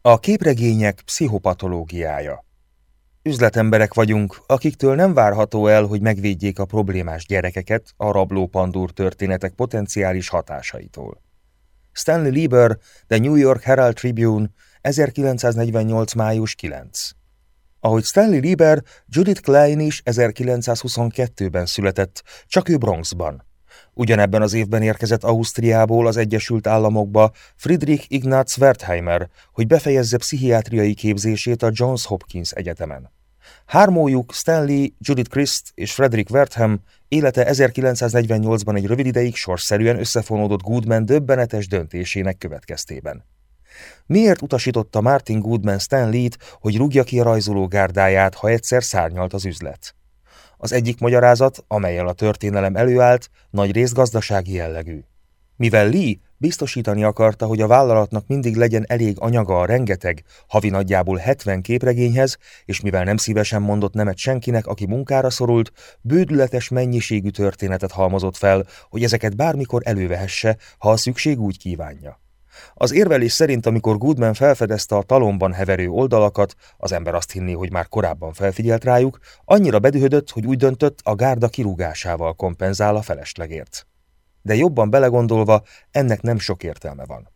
A képregények pszichopatológiája Üzletemberek vagyunk, akiktől nem várható el, hogy megvédjék a problémás gyerekeket a rabló pandúr történetek potenciális hatásaitól. Stanley Lieber, The New York Herald Tribune, 1948. május 9. Ahogy Stanley Lieber, Judith Klein is 1922-ben született, csak ő Bronxban. Ugyanebben az évben érkezett Ausztriából az Egyesült Államokba Friedrich Ignaz Wertheimer, hogy befejezze pszichiátriai képzését a Johns Hopkins Egyetemen. Hármójuk Stanley, Judith Christ és Frederick Wertham élete 1948-ban egy rövid ideig sorszerűen összefonódott Goodman döbbenetes döntésének következtében. Miért utasította Martin Goodman Stanley-t, hogy rúgja ki a rajzoló gárdáját, ha egyszer szárnyalt az üzlet? Az egyik magyarázat, amelyel a történelem előállt, nagy rész gazdasági jellegű. Mivel Lee biztosítani akarta, hogy a vállalatnak mindig legyen elég anyaga a rengeteg, havi nagyjából 70 képregényhez, és mivel nem szívesen mondott nemet senkinek, aki munkára szorult, bődületes mennyiségű történetet halmozott fel, hogy ezeket bármikor elővehesse, ha a szükség úgy kívánja. Az érvelés szerint, amikor Goodman felfedezte a talomban heverő oldalakat, az ember azt hinné, hogy már korábban felfigyelt rájuk, annyira bedühödött, hogy úgy döntött, a gárda kirúgásával kompenzál a feleslegért. De jobban belegondolva, ennek nem sok értelme van.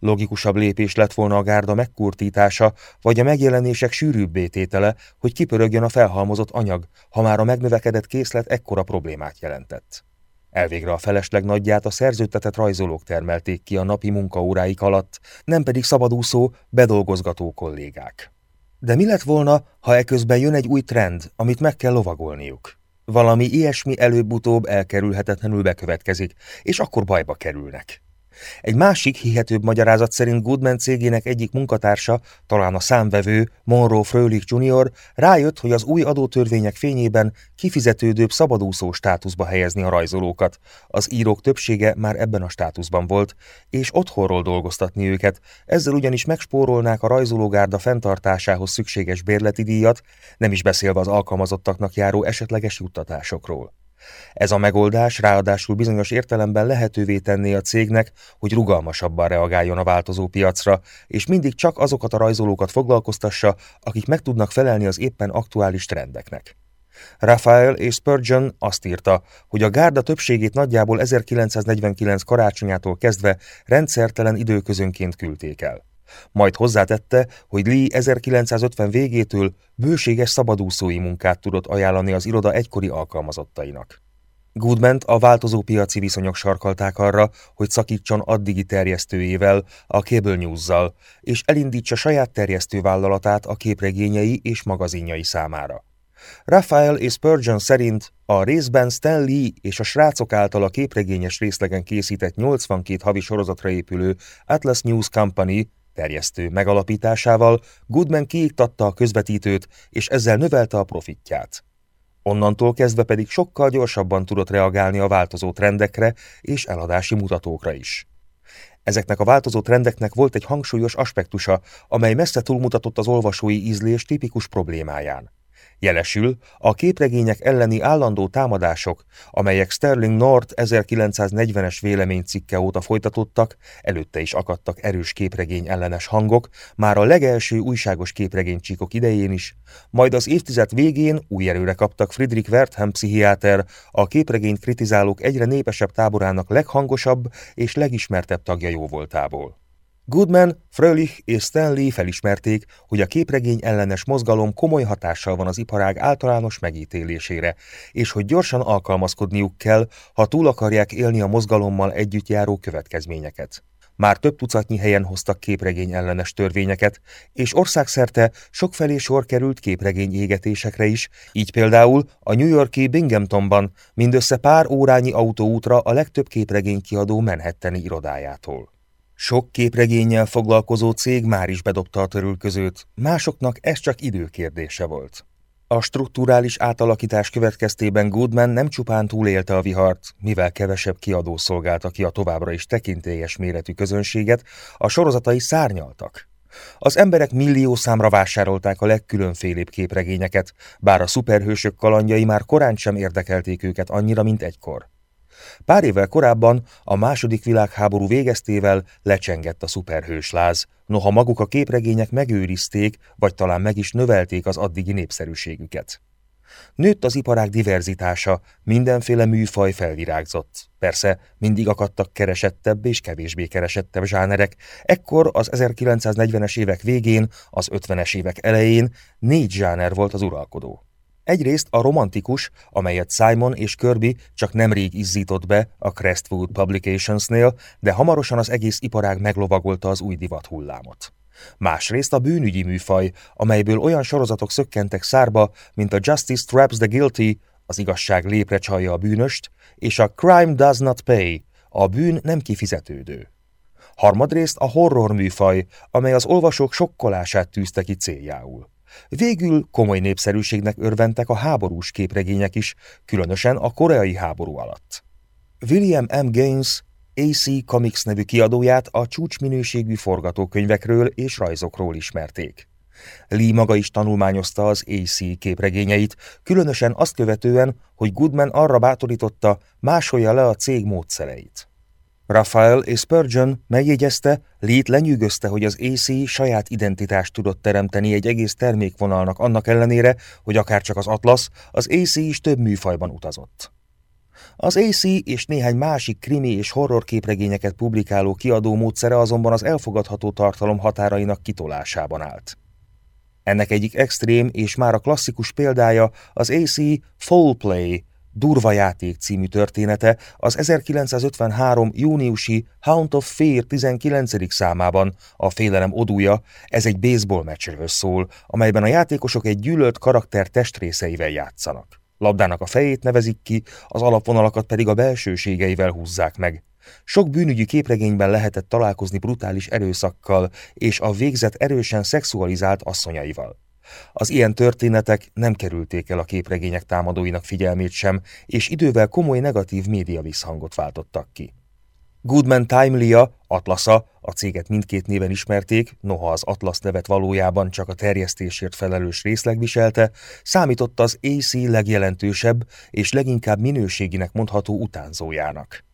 Logikusabb lépés lett volna a gárda megkurtítása, vagy a megjelenések sűrűbbé tétele, hogy kipörögjön a felhalmozott anyag, ha már a megnövekedett készlet ekkora problémát jelentett. Elvégre a felesleg nagyját a szerződtetett rajzolók termelték ki a napi munkaóráik alatt, nem pedig szabadúszó, bedolgozgató kollégák. De mi lett volna, ha eközben jön egy új trend, amit meg kell lovagolniuk? Valami ilyesmi előbb-utóbb elkerülhetetlenül bekövetkezik, és akkor bajba kerülnek. Egy másik, hihetőbb magyarázat szerint Goodman cégének egyik munkatársa, talán a számvevő, Monroe Frölich Jr. rájött, hogy az új adótörvények fényében kifizetődőbb szabadúszó státuszba helyezni a rajzolókat. Az írók többsége már ebben a státuszban volt, és otthonról dolgoztatni őket, ezzel ugyanis megspórolnák a rajzológárda fenntartásához szükséges bérleti díjat, nem is beszélve az alkalmazottaknak járó esetleges juttatásokról. Ez a megoldás ráadásul bizonyos értelemben lehetővé tenné a cégnek, hogy rugalmasabban reagáljon a változó piacra, és mindig csak azokat a rajzolókat foglalkoztassa, akik meg tudnak felelni az éppen aktuális trendeknek. Raphael és Spurgeon azt írta, hogy a gárda többségét nagyjából 1949 karácsonyától kezdve rendszertelen időközönként küldték el. Majd hozzátette, hogy Lee 1950 végétől bőséges szabadúszói munkát tudott ajánlani az iroda egykori alkalmazottainak. Goodment a változó piaci viszonyok sarkalták arra, hogy szakítson addigi terjesztőjével, a Cable News-zal, és elindítsa saját terjesztővállalatát a képregényei és magazinjai számára. Raphael és Spurgeon szerint a részben Stan Lee és a srácok által a képregényes részlegen készített 82 havi sorozatra épülő Atlas News Company terjesztő megalapításával Goodman kiiktatta a közvetítőt, és ezzel növelte a profitját. Onnantól kezdve pedig sokkal gyorsabban tudott reagálni a változó trendekre és eladási mutatókra is. Ezeknek a változó trendeknek volt egy hangsúlyos aspektusa, amely messze túlmutatott az olvasói ízlés tipikus problémáján. Jelesül a képregények elleni állandó támadások, amelyek Sterling North 1940-es véleménycikke óta folytatottak, előtte is akadtak erős képregény ellenes hangok, már a legelső újságos képregénycsíkok idején is, majd az évtized végén új erőre kaptak Friedrich Wertham pszichiáter, a képregényt kritizálók egyre népesebb táborának leghangosabb és legismertebb tagja jóvoltából. Goodman, Frölich és Stanley felismerték, hogy a képregény ellenes mozgalom komoly hatással van az iparág általános megítélésére, és hogy gyorsan alkalmazkodniuk kell, ha túl akarják élni a mozgalommal együtt járó következményeket. Már több tucatnyi helyen hoztak képregény ellenes törvényeket, és országszerte sokfelé sor került képregény égetésekre is, így például a New Yorki Binghamtonban mindössze pár órányi autóútra a legtöbb képregény kiadó Manhattani irodájától. Sok képregénnyel foglalkozó cég már is bedobta a törülközőt, másoknak ez csak időkérdése volt. A strukturális átalakítás következtében Goodman nem csupán túlélte a vihart, mivel kevesebb kiadó szolgálta ki a továbbra is tekintélyes méretű közönséget, a sorozatai szárnyaltak. Az emberek millió számra vásárolták a legkülönfélébb képregényeket, bár a szuperhősök kalandjai már korán sem érdekelték őket annyira, mint egykor. Pár évvel korábban a második világháború végeztével lecsengett a szuperhősláz, noha maguk a képregények megőrizték, vagy talán meg is növelték az addigi népszerűségüket. Nőtt az iparág diverzitása, mindenféle műfaj felvirágzott. Persze mindig akadtak keresettebb és kevésbé keresettebb zsánerek, ekkor az 1940-es évek végén, az 50-es évek elején négy zsáner volt az uralkodó. Egyrészt a romantikus, amelyet Simon és Kirby csak nemrég izzított be a Crestwood Publicationsnél, de hamarosan az egész iparág meglovagolta az új divat hullámot. Másrészt a bűnügyi műfaj, amelyből olyan sorozatok szökkentek szárba, mint a Justice Traps the Guilty, az igazság lépre csalja a bűnöst, és a Crime Does Not Pay, a bűn nem kifizetődő. Harmadrészt a horror műfaj, amely az olvasók sokkolását tűzte ki céljául. Végül komoly népszerűségnek örventek a háborús képregények is, különösen a koreai háború alatt. William M. Gaines AC Comics nevű kiadóját a csúcsminőségű forgatókönyvekről és rajzokról ismerték. Lee maga is tanulmányozta az AC képregényeit, különösen azt követően, hogy Goodman arra bátorította, másolja le a cég módszereit. Raphael és Spurgeon megjegyezte, Lee-t lenyűgözte, hogy az AC saját identitást tudott teremteni egy egész termékvonalnak annak ellenére, hogy akárcsak az Atlas, az AC is több műfajban utazott. Az AC és néhány másik krimi és horror képregényeket publikáló kiadó módszere azonban az elfogadható tartalom határainak kitolásában állt. Ennek egyik extrém és már a klasszikus példája az AC Foul Play, Durva játék című története az 1953. júniusi Hound of Fear 19. számában, a félelem odúja, ez egy baseball meccsről szól, amelyben a játékosok egy gyűlölt karakter testrészeivel játszanak. Labdának a fejét nevezik ki, az alapvonalakat pedig a belsőségeivel húzzák meg. Sok bűnügyi képregényben lehetett találkozni brutális erőszakkal és a végzet erősen szexualizált asszonyaival. Az ilyen történetek nem kerülték el a képregények támadóinak figyelmét sem, és idővel komoly negatív média visszhangot váltottak ki. Goodman Timelia, Atlasa, a céget mindkét néven ismerték, noha az Atlas nevet valójában csak a terjesztésért felelős részleg viselte, számított az AC legjelentősebb és leginkább minőséginek mondható utánzójának.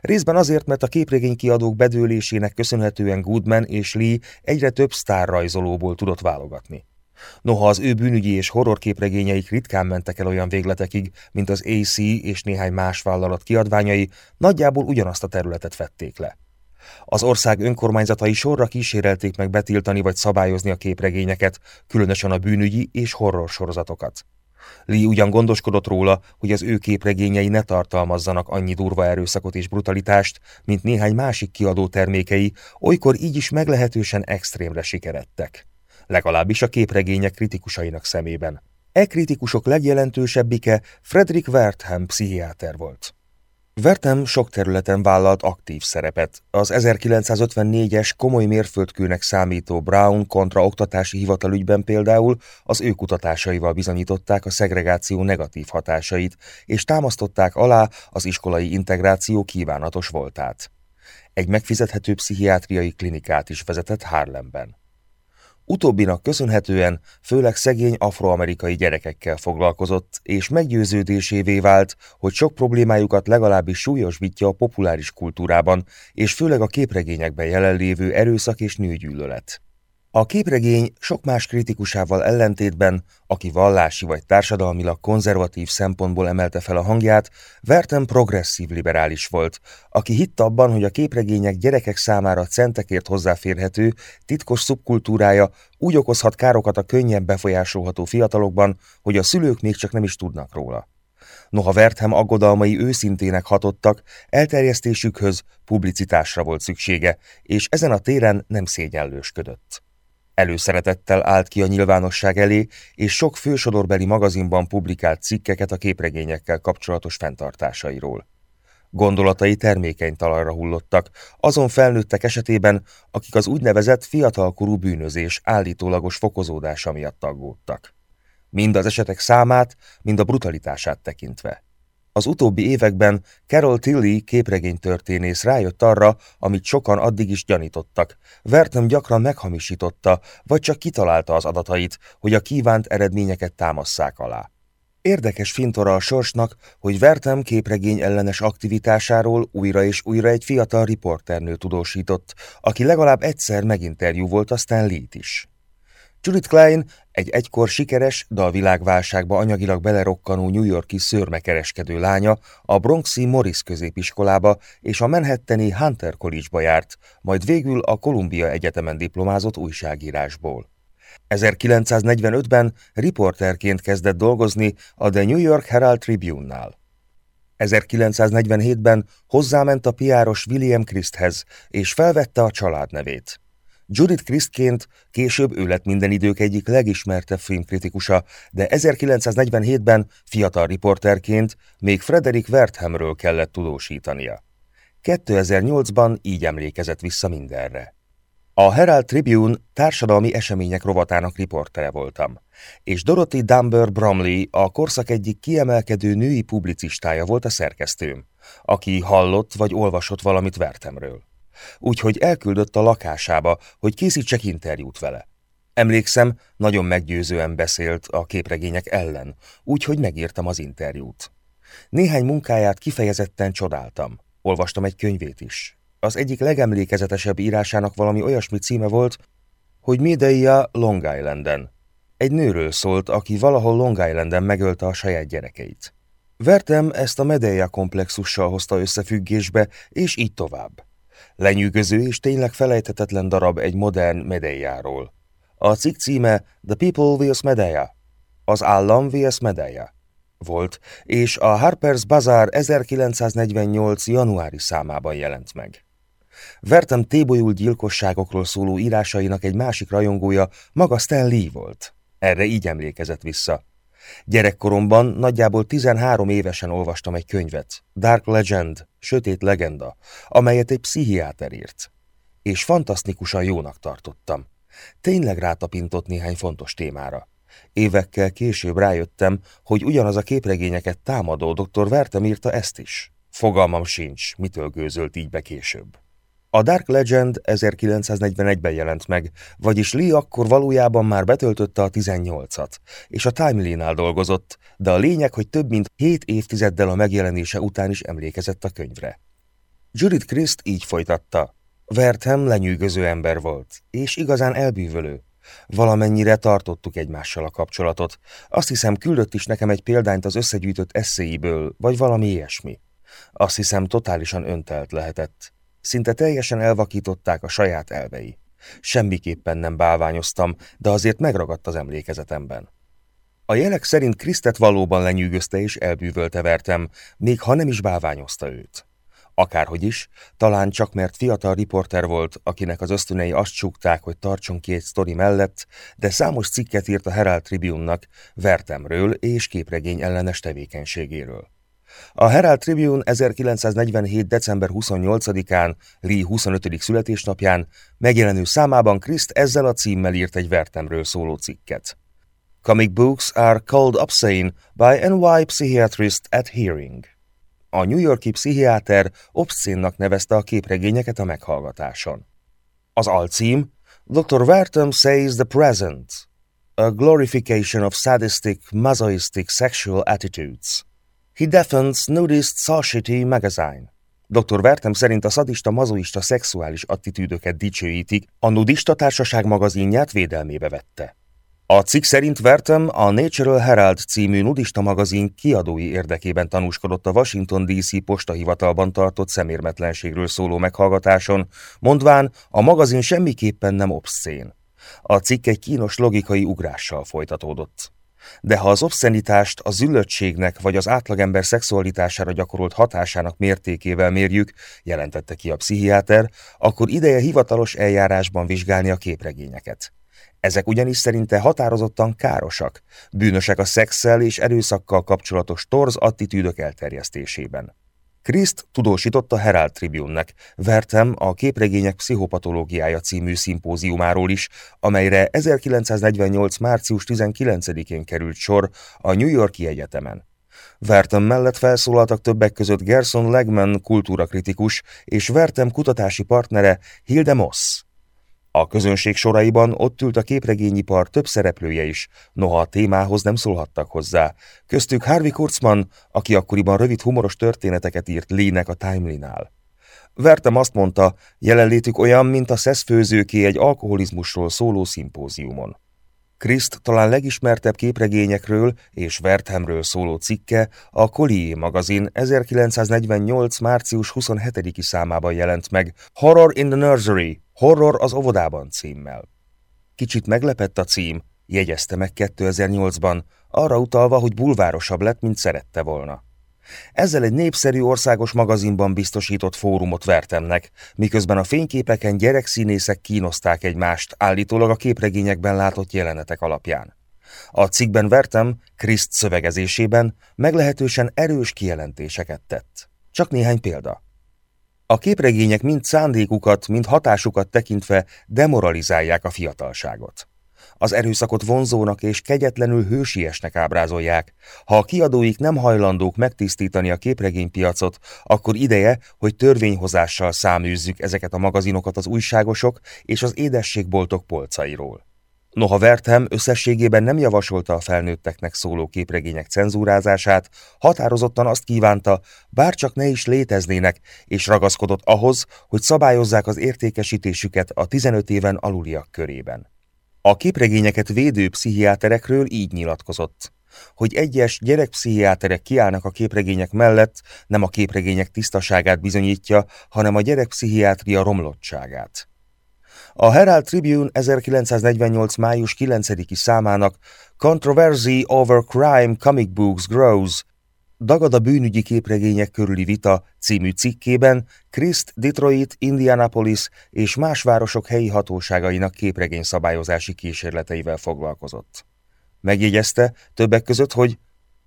Részben azért, mert a képregénykiadók bedőlésének köszönhetően Goodman és Lee egyre több sztárrajzolóból tudott válogatni. Noha az ő bűnügyi és horrorképregényeik ritkán mentek el olyan végletekig, mint az AC és néhány más vállalat kiadványai, nagyjából ugyanazt a területet vették le. Az ország önkormányzatai sorra kísérelték meg betiltani vagy szabályozni a képregényeket, különösen a bűnügyi és horror sorozatokat. Lee ugyan gondoskodott róla, hogy az ő képregényei ne tartalmazzanak annyi durva erőszakot és brutalitást, mint néhány másik kiadó termékei, olykor így is meglehetősen extrémre sikerettek legalábbis a képregények kritikusainak szemében. E kritikusok legjelentősebbike Frederick Wertham pszichiáter volt. Wertham sok területen vállalt aktív szerepet. Az 1954-es komoly mérföldkőnek számító Brown kontra oktatási hivatalügyben például az ő kutatásaival bizonyították a szegregáció negatív hatásait, és támasztották alá az iskolai integráció kívánatos voltát. Egy megfizethető pszichiátriai klinikát is vezetett Harlemben. Utóbbinak köszönhetően főleg szegény afroamerikai gyerekekkel foglalkozott, és meggyőződésévé vált, hogy sok problémájukat legalábbis súlyosbítja a populáris kultúrában, és főleg a képregényekben jelenlévő erőszak és nőgyűlölet. A képregény sok más kritikusával ellentétben, aki vallási vagy társadalmilag konzervatív szempontból emelte fel a hangját, Verten progresszív liberális volt, aki hitt abban, hogy a képregények gyerekek számára centekért hozzáférhető, titkos szubkultúrája úgy okozhat károkat a könnyebb befolyásolható fiatalokban, hogy a szülők még csak nem is tudnak róla. Noha Verthem aggodalmai őszintének hatottak, elterjesztésükhöz publicitásra volt szüksége, és ezen a téren nem szégyenlősködött. Előszeretettel állt ki a nyilvánosság elé, és sok fősodorbeli magazinban publikált cikkeket a képregényekkel kapcsolatos fenntartásairól. Gondolatai termékeny talajra hullottak, azon felnőttek esetében, akik az úgynevezett fiatalkorú bűnözés állítólagos fokozódása miatt aggódtak. Mind az esetek számát, mind a brutalitását tekintve. Az utóbbi években Carol Tilly képregénytörténész rájött arra, amit sokan addig is gyanítottak. Vertem gyakran meghamisította, vagy csak kitalálta az adatait, hogy a kívánt eredményeket támasszák alá. Érdekes fintora a sorsnak, hogy Vertem képregény ellenes aktivitásáról újra és újra egy fiatal riporternő tudósított, aki legalább egyszer meginterjú volt, aztán lít is. Judith Klein egy egykor sikeres, de a világválságba anyagilag belerokkanó New Yorki szőrmekereskedő lánya a Bronxi Morris középiskolába és a Manhattani Hunter College-ba járt, majd végül a Columbia Egyetemen diplomázott újságírásból. 1945-ben riporterként kezdett dolgozni a The New York Herald Tribune-nál. 1947-ben hozzáment a piáros William Christhez, és felvette a családnevét. Judith Christként később ő lett minden idők egyik legismertebb filmkritikusa, de 1947-ben fiatal riporterként még Frederick Werthamről kellett tudósítania. 2008-ban így emlékezett vissza mindenre. A Herald Tribune társadalmi események rovatának riportere voltam, és Dorothy Dumber Bromley a korszak egyik kiemelkedő női publicistája volt a szerkesztőm, aki hallott vagy olvasott valamit Vertemről. Úgyhogy elküldött a lakásába, hogy készítsek interjút vele. Emlékszem, nagyon meggyőzően beszélt a képregények ellen, úgyhogy megírtam az interjút. Néhány munkáját kifejezetten csodáltam. Olvastam egy könyvét is, az egyik legemlékezetesebb írásának valami olyasmi címe volt, hogy Mideia Long Islanden. Egy nőről szólt, aki valahol Long Islanden megölte a saját gyerekeit. Vertem ezt a Medeia komplexussal hozta összefüggésbe, és így tovább. Lenyűgöző és tényleg felejthetetlen darab egy modern Medeiáról. A cikk címe The People vs. Medea, az állam vs. Medea volt, és a Harper's Bazaar 1948. januári számában jelent meg. Vertem tébolyult gyilkosságokról szóló írásainak egy másik rajongója maga Stan Lee volt. Erre így emlékezett vissza. Gyerekkoromban nagyjából 13 évesen olvastam egy könyvet, Dark Legend, Sötét Legenda, amelyet egy pszichiáter írt. És fantasztikusan jónak tartottam. Tényleg rátapintott néhány fontos témára. Évekkel később rájöttem, hogy ugyanaz a képregényeket támadó dr. Vertem írta ezt is. Fogalmam sincs, mitől gőzölt így be később. A Dark Legend 1941-ben jelent meg, vagyis Lee akkor valójában már betöltötte a 18-at, és a Timely-nál dolgozott, de a lényeg, hogy több mint 7 évtizeddel a megjelenése után is emlékezett a könyvre. Judith Christ így folytatta. Wertham lenyűgöző ember volt, és igazán elbűvölő. Valamennyire tartottuk egymással a kapcsolatot. Azt hiszem, küldött is nekem egy példányt az összegyűjtött eszéiből, vagy valami ilyesmi. Azt hiszem, totálisan öntelt lehetett. Szinte teljesen elvakították a saját elvei. Semmiképpen nem bálványoztam, de azért megragadt az emlékezetemben. A jelek szerint Krisztet valóban lenyűgözte és elbűvölte vertem, még ha nem is bálványozta őt. Akárhogy is, talán csak mert fiatal riporter volt, akinek az ösztönei azt csukták, hogy tartson egy sztori mellett, de számos cikket írt a Herald Tribune-nak Vertemről és képregény ellenes tevékenységéről. A Herald Tribune 1947. december 28-án, Lee 25. születésnapján megjelenő számában Kriszt ezzel a címmel írt egy vertemről szóló cikket. Comic books are called obscene by NY psychiatrist at hearing. A New Yorki pszichiáter obszénnak nevezte a képregényeket a meghallgatáson. Az alcím Dr. Vertem says the present, a glorification of sadistic, masochistic sexual attitudes. He defends nudist society magazine. Dr. Vertem szerint a szadista, mazoista szexuális attitűdöket dicsőítik, a nudista társaság magazinját védelmébe vette. A cikk szerint Vertem a Natural Herald című nudista magazin kiadói érdekében tanúskodott a Washington DC postahivatalban tartott szemérmetlenségről szóló meghallgatáson, mondván a magazin semmiképpen nem obszén. A cikk egy kínos logikai ugrással folytatódott. De ha az obszenitást a züllöttségnek vagy az átlagember szexualitására gyakorolt hatásának mértékével mérjük, jelentette ki a pszichiáter, akkor ideje hivatalos eljárásban vizsgálni a képregényeket. Ezek ugyanis szerinte határozottan károsak, bűnösek a szexszel és erőszakkal kapcsolatos torz attitűdök elterjesztésében. Kriszt tudósított a Herald Tribune-nek, Vertem a képregények pszichopatológiája című szimpóziumáról is, amelyre 1948. március 19-én került sor a New Yorki Egyetemen. Vertem mellett felszólaltak többek között Gerson Legman kultúrakritikus és Vertem kutatási partnere Hilde Moss. A közönség soraiban ott ült a képregényipar több szereplője is, noha a témához nem szólhattak hozzá. Köztük Harvey Kurtzman, aki akkoriban rövid humoros történeteket írt Lee-nek a Timely-nál. Vertem azt mondta, jelenlétük olyan, mint a szeszfőzőké egy alkoholizmusról szóló szimpóziumon. Kriszt talán legismertebb képregényekről és Werthamről szóló cikke a Collier magazin 1948. március 27-i számában jelent meg Horror in the Nursery, Horror az óvodában címmel. Kicsit meglepett a cím, jegyezte meg 2008-ban, arra utalva, hogy bulvárosabb lett, mint szerette volna. Ezzel egy népszerű országos magazinban biztosított fórumot vertemnek, miközben a fényképeken gyerekszínészek kínozták egymást, állítólag a képregényekben látott jelenetek alapján. A cikkben vertem, Kriszt szövegezésében meglehetősen erős kijelentéseket tett. Csak néhány példa. A képregények mind szándékukat, mind hatásukat tekintve demoralizálják a fiatalságot. Az erőszakot vonzónak és kegyetlenül hősiesnek ábrázolják. Ha a kiadóik nem hajlandók megtisztítani a képregénypiacot, akkor ideje, hogy törvényhozással száműzzük ezeket a magazinokat az újságosok és az édességboltok polcairól. Noha Vertem összességében nem javasolta a felnőtteknek szóló képregények cenzúrázását, határozottan azt kívánta, bárcsak ne is léteznének, és ragaszkodott ahhoz, hogy szabályozzák az értékesítésüket a 15 éven aluliak körében. A képregényeket védő pszichiáterekről így nyilatkozott, hogy egyes gyerekpszichiáterek kiállnak a képregények mellett, nem a képregények tisztaságát bizonyítja, hanem a gyerekpszichiátria romlottságát. A Herald Tribune 1948. május 9-i számának Controversy over Crime Comic Books Grows Dagad a bűnügyi képregények körüli vita című cikkében Christ, Detroit, Indianapolis és más városok helyi hatóságainak képregény szabályozási kísérleteivel foglalkozott. Megjegyezte többek között, hogy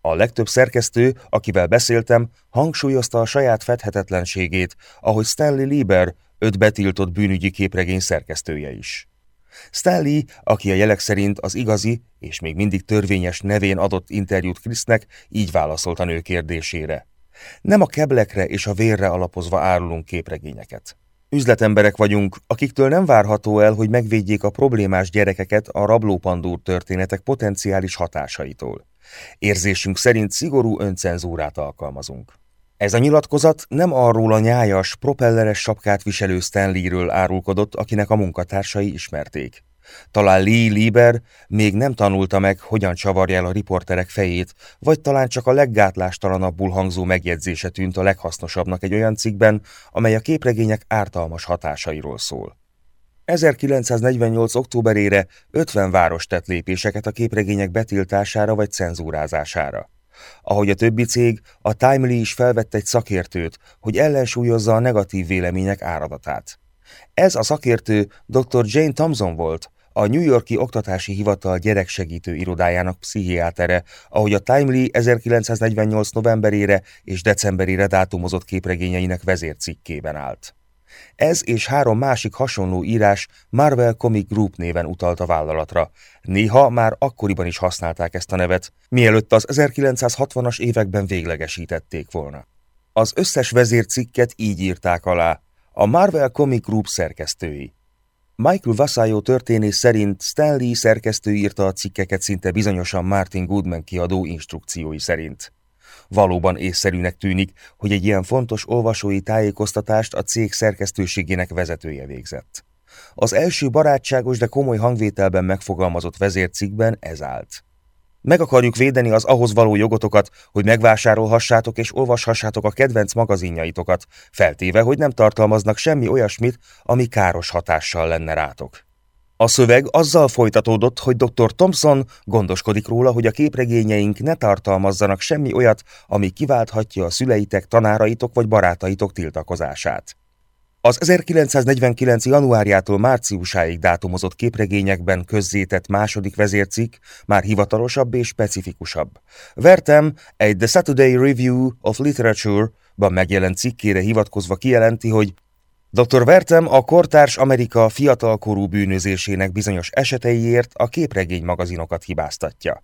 a legtöbb szerkesztő, akivel beszéltem, hangsúlyozta a saját fedhetetlenségét, ahogy Stanley Lieber, öt betiltott bűnügyi képregény szerkesztője is. Stanley, aki a jelek szerint az igazi és még mindig törvényes nevén adott interjút Krisznek, így válaszolt a nő kérdésére. Nem a keblekre és a vérre alapozva árulunk képregényeket. Üzletemberek vagyunk, akiktől nem várható el, hogy megvédjék a problémás gyerekeket a rablópandúr történetek potenciális hatásaitól. Érzésünk szerint szigorú öncenzúrát alkalmazunk. Ez a nyilatkozat nem arról a nyájas, propelleres sapkát viselő Stanleyről árulkodott, akinek a munkatársai ismerték. Talán Lee Lieber még nem tanulta meg, hogyan csavarja el a riporterek fejét, vagy talán csak a leggátlástalanabbul hangzó megjegyzése tűnt a leghasznosabbnak egy olyan cikkben, amely a képregények ártalmas hatásairól szól. 1948. októberére 50 város tett lépéseket a képregények betiltására vagy cenzúrázására. Ahogy a többi cég, a Timely is felvett egy szakértőt, hogy ellensúlyozza a negatív vélemények áradatát. Ez a szakértő dr. Jane Thompson volt, a New Yorki Oktatási Hivatal gyereksegítő irodájának pszichiátere, ahogy a Timely 1948. novemberére és decemberére dátumozott képregényeinek vezércikkében állt. Ez és három másik hasonló írás Marvel Comic Group néven utalt a vállalatra. Néha már akkoriban is használták ezt a nevet, mielőtt az 1960-as években véglegesítették volna. Az összes vezércikket így írták alá, a Marvel Comic Group szerkesztői. Michael Vasayo történész szerint Stanley szerkesztő írta a cikkeket szinte bizonyosan Martin Goodman kiadó instrukciói szerint. Valóban észszerűnek tűnik, hogy egy ilyen fontos olvasói tájékoztatást a cég szerkesztőségének vezetője végzett. Az első barátságos, de komoly hangvételben megfogalmazott vezércikkben ez állt. Meg akarjuk védeni az ahhoz való jogotokat, hogy megvásárolhassátok és olvashassátok a kedvenc magazinjaitokat, feltéve, hogy nem tartalmaznak semmi olyasmit, ami káros hatással lenne rátok. A szöveg azzal folytatódott, hogy dr. Thompson gondoskodik róla, hogy a képregényeink ne tartalmazzanak semmi olyat, ami kiválthatja a szüleitek, tanáraitok vagy barátaitok tiltakozását. Az 1949. januárjától márciusáig dátumozott képregényekben közzétett második vezércikk már hivatalosabb és specifikusabb. Vertem egy The Saturday Review of Literature-ban megjelent cikkére hivatkozva kijelenti, hogy Dr. Vertem a kortárs Amerika fiatalkorú bűnözésének bizonyos eseteiért a képregény magazinokat hibáztatja.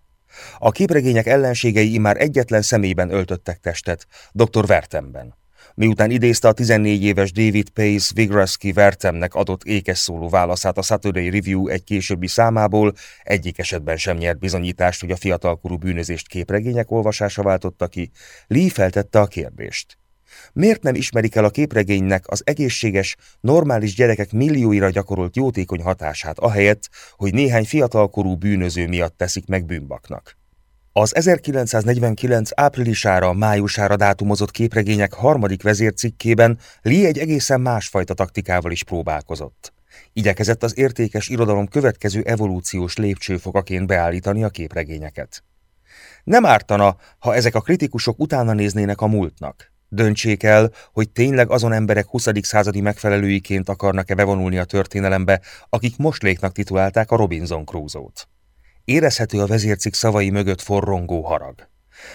A képregények ellenségei már egyetlen személyben öltöttek testet, dr. Vertemben. Miután idézte a 14 éves David Pace Vigroski Vertemnek adott ékes szóló válaszát a Saturday Review egy későbbi számából, egyik esetben sem nyert bizonyítást, hogy a fiatalkorú bűnözést képregények olvasása váltotta ki, Lee feltette a kérdést. Miért nem ismerik el a képregénynek az egészséges, normális gyerekek millióira gyakorolt jótékony hatását, ahelyett, hogy néhány fiatalkorú bűnöző miatt teszik meg bűnbaknak? Az 1949 áprilisára, májusára dátumozott képregények harmadik vezércikkében Lee egy egészen másfajta taktikával is próbálkozott. Igyekezett az értékes irodalom következő evolúciós lépcsőfokaként beállítani a képregényeket. Nem ártana, ha ezek a kritikusok utána néznének a múltnak. Döntsék el, hogy tényleg azon emberek 20. századi megfelelőiként akarnak-e bevonulni a történelembe, akik most léknak titulálták a Robinson Crusoe-t. Érezhető a vezércik szavai mögött forrongó harag.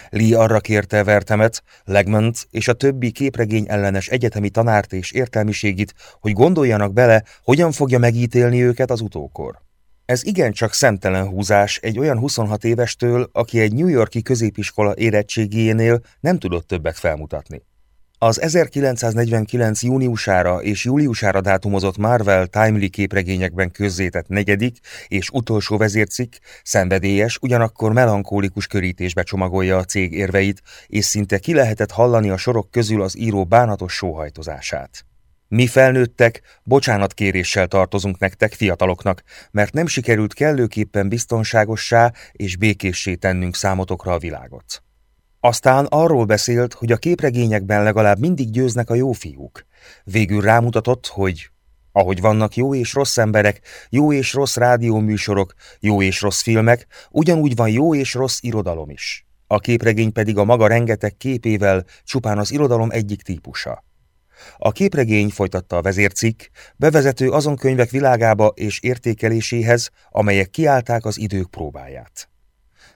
Lee arra kérte Vertemet, Legment és a többi képregény ellenes egyetemi tanárt és értelmiségit, hogy gondoljanak bele, hogyan fogja megítélni őket az utókor. Ez igencsak szemtelen húzás egy olyan 26 évestől, aki egy New Yorki középiskola érettségénél nem tudott többet felmutatni. Az 1949. júniusára és júliusára dátumozott Marvel Timely képregényekben közzétett negyedik és utolsó vezércikk szenvedélyes, ugyanakkor melankólikus körítésbe csomagolja a cég érveit, és szinte ki lehetett hallani a sorok közül az író bánatos sóhajtozását. Mi felnőttek, bocsánatkéréssel tartozunk nektek, fiataloknak, mert nem sikerült kellőképpen biztonságossá és békéssé tennünk számotokra a világot. Aztán arról beszélt, hogy a képregényekben legalább mindig győznek a jó fiúk. Végül rámutatott, hogy ahogy vannak jó és rossz emberek, jó és rossz rádióműsorok, jó és rossz filmek, ugyanúgy van jó és rossz irodalom is. A képregény pedig a maga rengeteg képével csupán az irodalom egyik típusa. A képregény, folytatta a vezércikk, bevezető azon könyvek világába és értékeléséhez, amelyek kiállták az idők próbáját.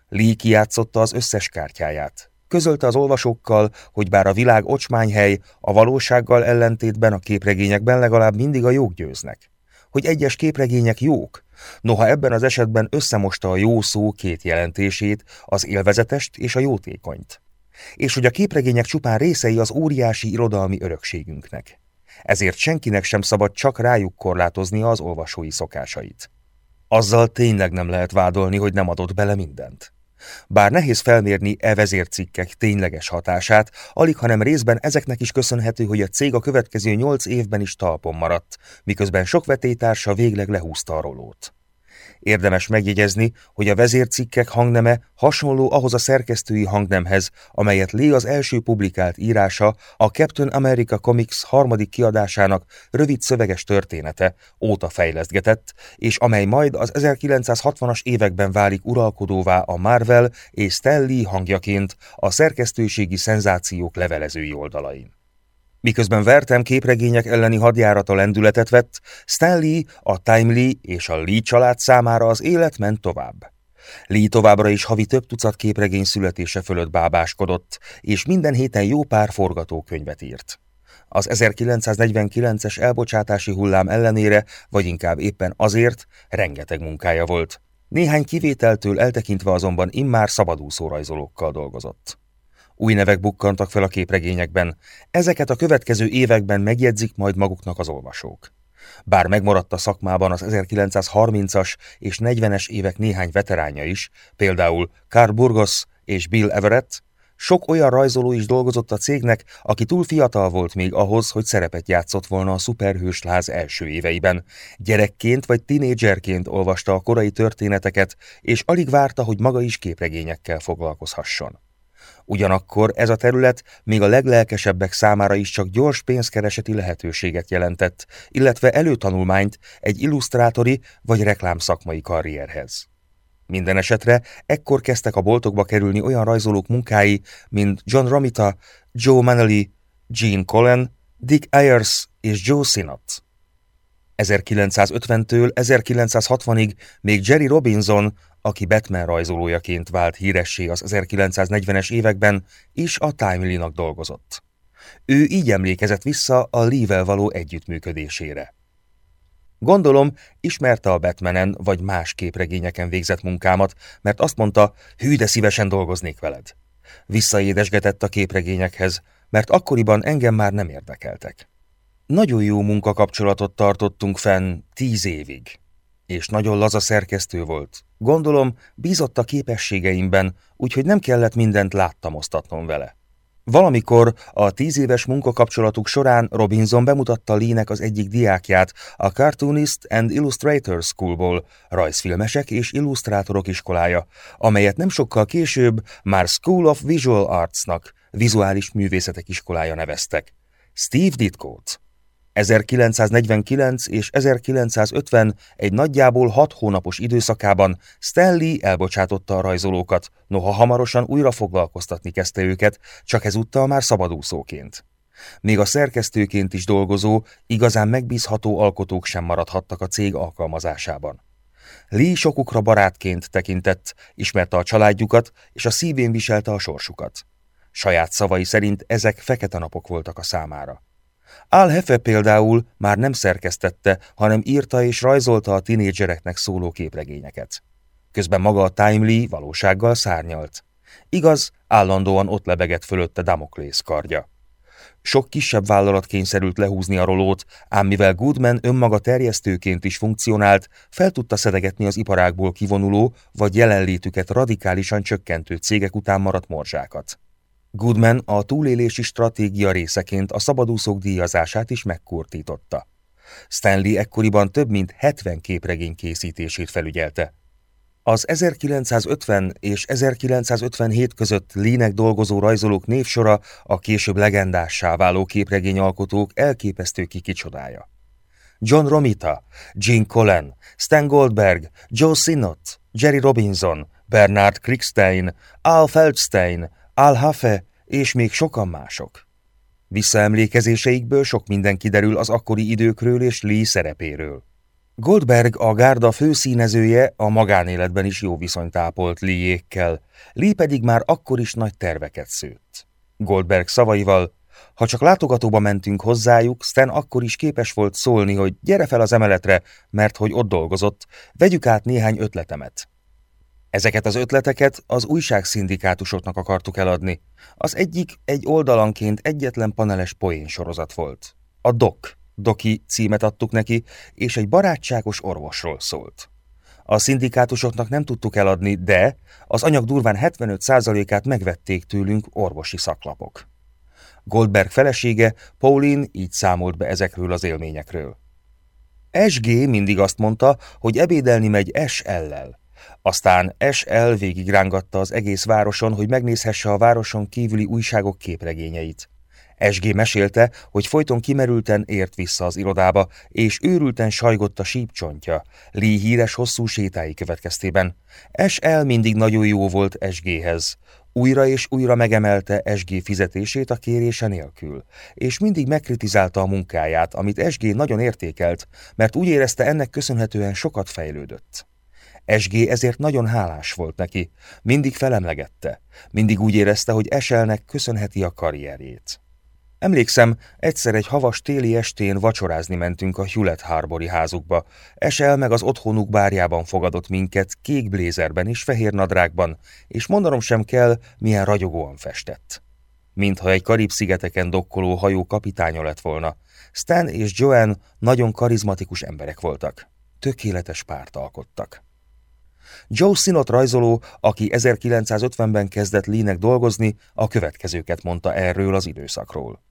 Lee kiátszotta az összes kártyáját. Közölte az olvasókkal, hogy bár a világ ocsmányhely, a valósággal ellentétben a képregényekben legalább mindig a jók győznek. Hogy egyes képregények jók, noha ebben az esetben összemosta a jó szó két jelentését, az élvezetest és a jótékonyt és hogy a képregények csupán részei az óriási irodalmi örökségünknek. Ezért senkinek sem szabad csak rájuk korlátozni az olvasói szokásait. Azzal tényleg nem lehet vádolni, hogy nem adott bele mindent. Bár nehéz felmérni e vezércikkek tényleges hatását, alig hanem részben ezeknek is köszönhető, hogy a cég a következő nyolc évben is talpon maradt, miközben sok vetétársa végleg lehúzta a rolót. Érdemes megjegyezni, hogy a vezércikkek hangneme hasonló ahhoz a szerkesztői hangnemhez, amelyet Lee az első publikált írása a Captain America Comics harmadik kiadásának rövid szöveges története óta fejlesztgetett, és amely majd az 1960-as években válik uralkodóvá a Marvel és Stan Lee hangjaként a szerkesztőségi szenzációk levelezői oldalain. Miközben Vertem képregények elleni hadjárata lendületet vett, Stanley, a Timely és a Lee család számára az élet ment tovább. Lee továbbra is havi több tucat képregény születése fölött bábáskodott, és minden héten jó pár forgatókönyvet írt. Az 1949-es elbocsátási hullám ellenére, vagy inkább éppen azért, rengeteg munkája volt. Néhány kivételtől eltekintve azonban immár szabadúszó dolgozott. Új nevek bukkantak fel a képregényekben, ezeket a következő években megjegyzik majd maguknak az olvasók. Bár megmaradt a szakmában az 1930-as és 40-es évek néhány veteránja is, például Carl Burgos és Bill Everett, sok olyan rajzoló is dolgozott a cégnek, aki túl fiatal volt még ahhoz, hogy szerepet játszott volna a szuperhős láz első éveiben. Gyerekként vagy tinédzserként olvasta a korai történeteket, és alig várta, hogy maga is képregényekkel foglalkozhasson. Ugyanakkor ez a terület még a leglelkesebbek számára is csak gyors pénzkereseti lehetőséget jelentett, illetve előtanulmányt egy illusztrátori vagy reklámszakmai karrierhez. Minden esetre ekkor kezdtek a boltokba kerülni olyan rajzolók munkái, mint John Romita, Joe Manley, Gene Colan, Dick Ayers és Joe Sinnott. 1950-től 1960-ig még Jerry Robinson, aki Batman rajzolójaként vált híressé az 1940-es években, is a Timely-nak dolgozott. Ő így emlékezett vissza a Lee-vel való együttműködésére. Gondolom, ismerte a Batmanen vagy más képregényeken végzett munkámat, mert azt mondta, hű, de szívesen dolgoznék veled. Visszaédesgetett a képregényekhez, mert akkoriban engem már nem érdekeltek. Nagyon jó munkakapcsolatot tartottunk fenn tíz évig, és nagyon laza szerkesztő volt. Gondolom, bízott a képességeimben, úgyhogy nem kellett mindent láttamoztatnom vele. Valamikor a tíz éves munkakapcsolatuk során Robinson bemutatta Lee-nek az egyik diákját a Cartoonist and Illustrator Schoolból, rajzfilmesek és illusztrátorok iskolája, amelyet nem sokkal később már School of Visual Arts-nak, vizuális művészetek iskolája neveztek. Steve Ditko-t. 1949 és 1950 egy nagyjából hat hónapos időszakában Stanley elbocsátotta a rajzolókat, noha hamarosan újra foglalkoztatni kezdte őket, csak ezúttal már szabadúszóként. Még a szerkesztőként is dolgozó, igazán megbízható alkotók sem maradhattak a cég alkalmazásában. Lee sokukra barátként tekintett, ismerte a családjukat, és a szívén viselte a sorsukat. Saját szavai szerint ezek fekete napok voltak a számára. Al Hefe például már nem szerkesztette, hanem írta és rajzolta a tinédzsereknek szóló képregényeket. Közben maga a Timely valósággal szárnyalt. Igaz, állandóan ott lebegett fölötte Damoklész kardja. Sok kisebb vállalat kényszerült lehúzni a rolót, ám mivel Goodman önmaga terjesztőként is funkcionált, fel tudta szedegetni az iparágból kivonuló vagy jelenlétüket radikálisan csökkentő cégek után maradt morzsákat. Goodman a túlélési stratégia részeként a szabadúszók díjazását is megkurtította. Stanley ekkoriban több mint 70 képregény készítését felügyelte. Az 1950 és 1957 között lének dolgozó rajzolók névsora a később legendássá váló képregényalkotók elképesztő kikicsodája. John Romita, Gene Colan, Stan Goldberg, Joe Sinnott, Jerry Robinson, Bernard Kriegstein, Al Feldstein, Al Hafe és még sokan mások. Visszaemlékezéseikből sok minden kiderül az akkori időkről és Lee szerepéről. Goldberg a gárda főszínezője a magánéletben is jó viszonyt ápolt Lee-ékkel, Lee pedig már akkor is nagy terveket szőtt. Goldberg szavaival, ha csak látogatóba mentünk hozzájuk, Stan akkor is képes volt szólni, hogy gyere fel az emeletre, mert hogy ott dolgozott, vegyük át néhány ötletemet. Ezeket az ötleteket az újságszindikátusoknak akartuk eladni. Az egyik egy oldalanként egyetlen paneles poén sorozat volt. A Doc, Doki címet adtuk neki, és egy barátságos orvosról szólt. A szindikátusoknak nem tudtuk eladni, de az anyag durván 75%-át megvették tőlünk orvosi szaklapok. Goldberg felesége, Pauline így számolt be ezekről az élményekről. SG mindig azt mondta, hogy ebédelni megy SL-lel. Aztán SL végigrángatta az egész városon, hogy megnézhesse a városon kívüli újságok képregényeit. SG mesélte, hogy folyton kimerülten ért vissza az irodába, és őrülten sajgott a sípcsontja, Lee híres hosszú sétái következtében. SL mindig nagyon jó volt SG-hez. Újra és újra megemelte SG fizetését a kérése nélkül, és mindig megkritizálta a munkáját, amit SG nagyon értékelt, mert úgy érezte ennek köszönhetően sokat fejlődött. SG ezért nagyon hálás volt neki, mindig felemlegette, mindig úgy érezte, hogy Eselnek köszönheti a karrierjét. Emlékszem, egyszer egy havas téli estén vacsorázni mentünk a Hewlett Harbori házukba. Esel meg az otthonuk bárjában fogadott minket, kék blézerben és fehér nadrágban, és mondanom sem kell, milyen ragyogóan festett. Mintha egy Karib-szigeteken dokkoló hajó kapitánya lett volna. Stan és Joanne nagyon karizmatikus emberek voltak. Tökéletes párt alkottak. Joe Sinot rajzoló, aki 1950-ben kezdett Lee-nek dolgozni, a következőket mondta erről az időszakról.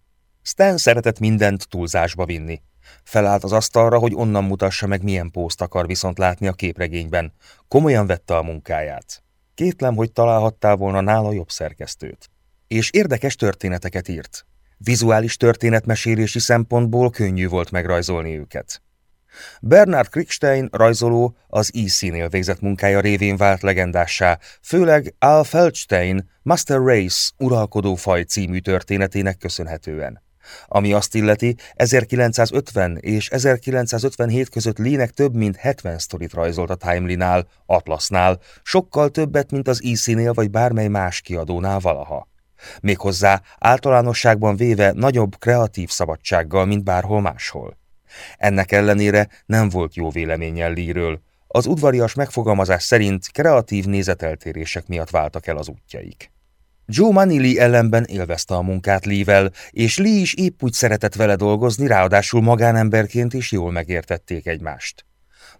Stan szeretett mindent túlzásba vinni. Felállt az asztalra, hogy onnan mutassa meg, milyen pószt akar viszont látni a képregényben. Komolyan vette a munkáját. Kétlem, hogy találhattál volna nála jobb szerkesztőt. És érdekes történeteket írt. Vizuális történetmesélési szempontból könnyű volt megrajzolni őket. Bernard Kriegstein rajzoló az EC-nél végzett munkája révén vált legendássá, főleg Al Feldstein Master Race uralkodó faj című történetének köszönhetően. Ami azt illeti, 1950 és 1957 között Lének több mint 70 sztorit rajzolt a Timely-nál, Atlasnál, sokkal többet, mint az EC-nél vagy bármely más kiadónál valaha. Méghozzá általánosságban véve nagyobb kreatív szabadsággal, mint bárhol máshol. Ennek ellenére nem volt jó véleménnyel Líről. Az udvarias megfogalmazás szerint kreatív nézeteltérések miatt váltak el az útjaik. Joe Manili ellenben élvezte a munkát Lee-vel, és Lee is épp úgy szeretett vele dolgozni, ráadásul magánemberként is jól megértették egymást.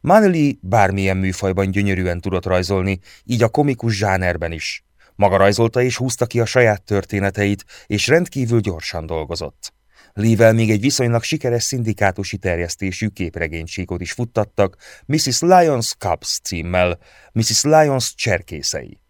Manili bármilyen műfajban gyönyörűen tudott rajzolni, így a komikus zsánerben is. Maga rajzolta és húzta ki a saját történeteit, és rendkívül gyorsan dolgozott. Lee-vel még egy viszonylag sikeres szindikátusi terjesztésű képregénysíkot is futtattak, Mrs. Lyons Cubs címmel, Mrs. Lyons cserkészei.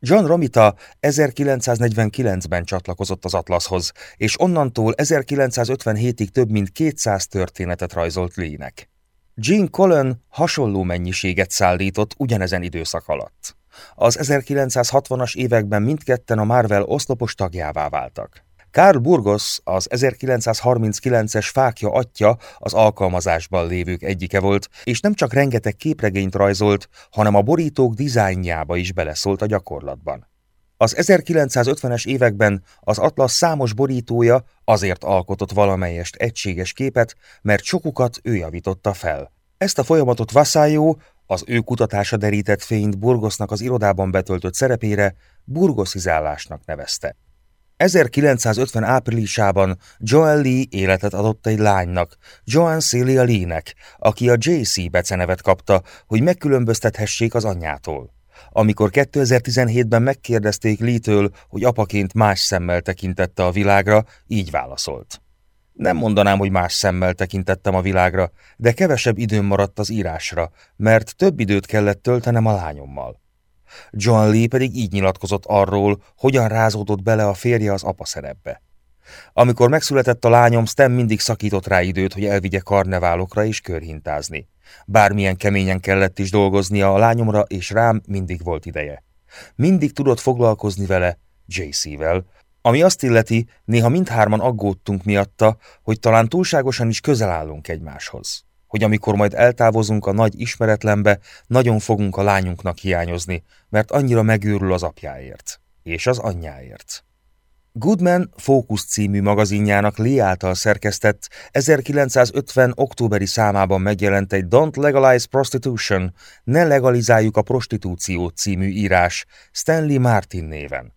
John Romita 1949-ben csatlakozott az Atlashoz, és onnantól 1957-ig több mint 200 történetet rajzolt Lee-nek. Gene Cullen hasonló mennyiséget szállított ugyanezen időszak alatt. Az 1960-as években mindketten a Marvel oszlopos tagjává váltak. Karl Burgos, az 1939-es fákja atya az alkalmazásban lévők egyike volt, és nem csak rengeteg képregényt rajzolt, hanem a borítók dizájnjába is beleszólt a gyakorlatban. Az 1950-es években az Atlas számos borítója azért alkotott valamelyest egységes képet, mert sokukat ő javította fel. Ezt a folyamatot Vaszájó, az ő kutatása derített fényt Burgosnak az irodában betöltött szerepére burgoszizálásnak nevezte. 1950 áprilisában Joel Lee életet adott egy lánynak, Joan Celia Lee-nek, aki a JC becenevet kapta, hogy megkülönböztethessék az anyjától. Amikor 2017-ben megkérdezték Lee-től, hogy apaként más szemmel tekintette a világra, így válaszolt. Nem mondanám, hogy más szemmel tekintettem a világra, de kevesebb időm maradt az írásra, mert több időt kellett töltenem a lányommal. John Lee pedig így nyilatkozott arról, hogyan rázódott bele a férje az apa szerepbe. Amikor megszületett a lányom, Stem mindig szakított rá időt, hogy elvigye karneválokra és körhintázni. Bármilyen keményen kellett is dolgoznia, a lányomra és rám mindig volt ideje. Mindig tudott foglalkozni vele, JC-vel, ami azt illeti, néha mindhárman aggódtunk miatta, hogy talán túlságosan is közel állunk egymáshoz hogy amikor majd eltávozunk a nagy ismeretlenbe, nagyon fogunk a lányunknak hiányozni, mert annyira megőrül az apjáért, és az anyjáért. Goodman Focus című magazinjának Lee által szerkesztett 1950. októberi számában megjelent egy Don't Legalize Prostitution, ne legalizáljuk a prostitúciót című írás Stanley Martin néven.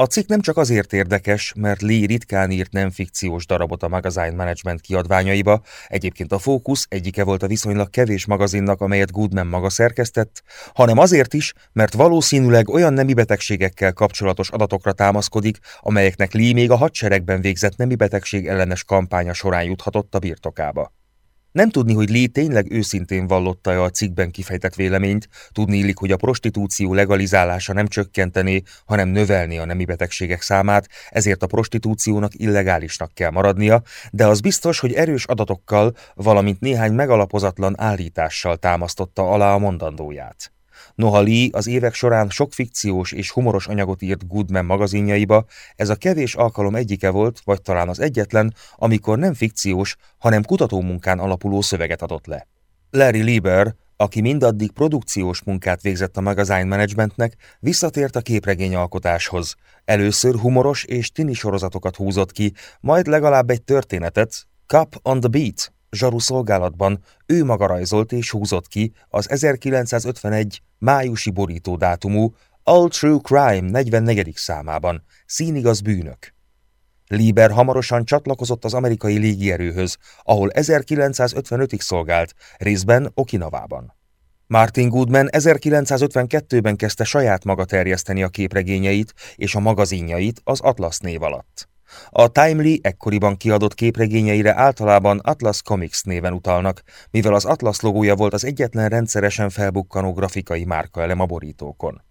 A cikk nem csak azért érdekes, mert Lee ritkán írt nem fikciós darabot a Magazine Management kiadványaiba, egyébként a Focus egyike volt a viszonylag kevés magazinnak, amelyet Goodman maga szerkesztett, hanem azért is, mert valószínűleg olyan nemi betegségekkel kapcsolatos adatokra támaszkodik, amelyeknek Lee még a hadseregben végzett nemi betegség ellenes kampánya során juthatott a birtokába. Nem tudni, hogy Lee tényleg őszintén vallotta-e a cikkben kifejtett véleményt, tudni illik, hogy a prostitúció legalizálása nem csökkentené, hanem növelni a nemi betegségek számát, ezért a prostitúciónak illegálisnak kell maradnia, de az biztos, hogy erős adatokkal, valamint néhány megalapozatlan állítással támasztotta alá a mondandóját. Noha Lee az évek során sok fikciós és humoros anyagot írt Goodman magazinjaiba, ez a kevés alkalom egyike volt, vagy talán az egyetlen, amikor nem fikciós, hanem kutatómunkán alapuló szöveget adott le. Larry Lieber, aki mindaddig produkciós munkát végzett a Magazine Managementnek, visszatért a képregényalkotáshoz. Először humoros és tini sorozatokat húzott ki, majd legalább egy történetet, Cup on the Beat zsaru szolgálatban ő maga rajzolt és húzott ki az 1951 májusi borító dátumú All True Crime 44. számában, színigaz bűnök. Lieber hamarosan csatlakozott az amerikai légierőhöz, ahol 1955-ig szolgált, részben Okinavában. Martin Goodman 1952-ben kezdte saját maga terjeszteni a képregényeit és a magazinjait az Atlas név alatt. A Timely ekkoriban kiadott képregényeire általában Atlas Comics néven utalnak, mivel az Atlas logója volt az egyetlen rendszeresen felbukkanó grafikai márkaelem a borítókon.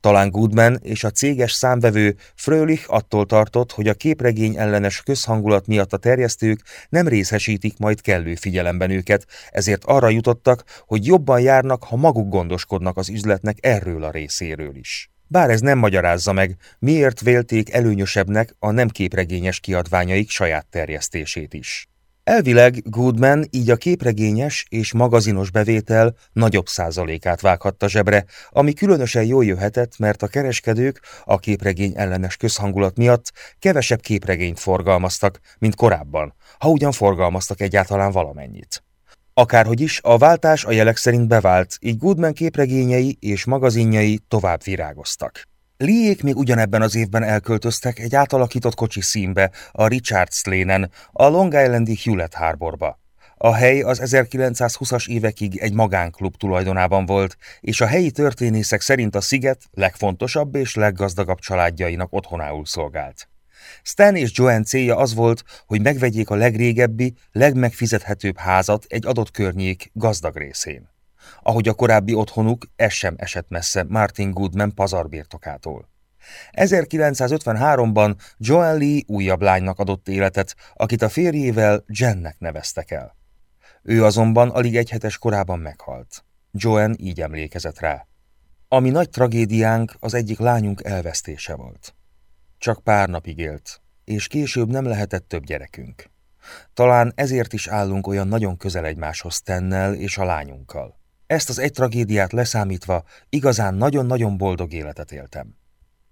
Talán Goodman és a céges számvevő Frölich attól tartott, hogy a képregény ellenes közhangulat miatt a terjesztők nem részesítik majd kellő figyelemben őket, ezért arra jutottak, hogy jobban járnak, ha maguk gondoskodnak az üzletnek erről a részéről is. Bár ez nem magyarázza meg, miért vélték előnyösebbnek a nem képregényes kiadványaik saját terjesztését is. Elvileg Goodman így a képregényes és magazinos bevétel nagyobb százalékát vághatta zsebre, ami különösen jól jöhetett, mert a kereskedők a képregény ellenes közhangulat miatt kevesebb képregényt forgalmaztak, mint korábban, ha ugyan forgalmaztak egyáltalán valamennyit. Akárhogy is, a váltás a jelek szerint bevált, így Goodman képregényei és magazinjai tovább virágoztak. Liék még ugyanebben az évben elköltöztek egy átalakított kocsi színbe, a Richards Lane-en, a Long Islandi Hewlett Harborba. A hely az 1920-as évekig egy magánklub tulajdonában volt, és a helyi történészek szerint a sziget legfontosabb és leggazdagabb családjainak otthonául szolgált. Stan és Joanne célja az volt, hogy megvegyék a legrégebbi, legmegfizethetőbb házat egy adott környék gazdag részén. Ahogy a korábbi otthonuk, ez sem esett messze Martin Goodman pazarbirtokától. 1953-ban Joan Lee újabb lánynak adott életet, akit a férjével Jennek neveztek el. Ő azonban alig egy hetes korában meghalt. Joan így emlékezett rá. Ami nagy tragédiánk az egyik lányunk elvesztése volt. Csak pár napig élt, és később nem lehetett több gyerekünk. Talán ezért is állunk olyan nagyon közel egymáshoz Tennel és a lányunkkal. Ezt az egy tragédiát leszámítva igazán nagyon-nagyon boldog életet éltem.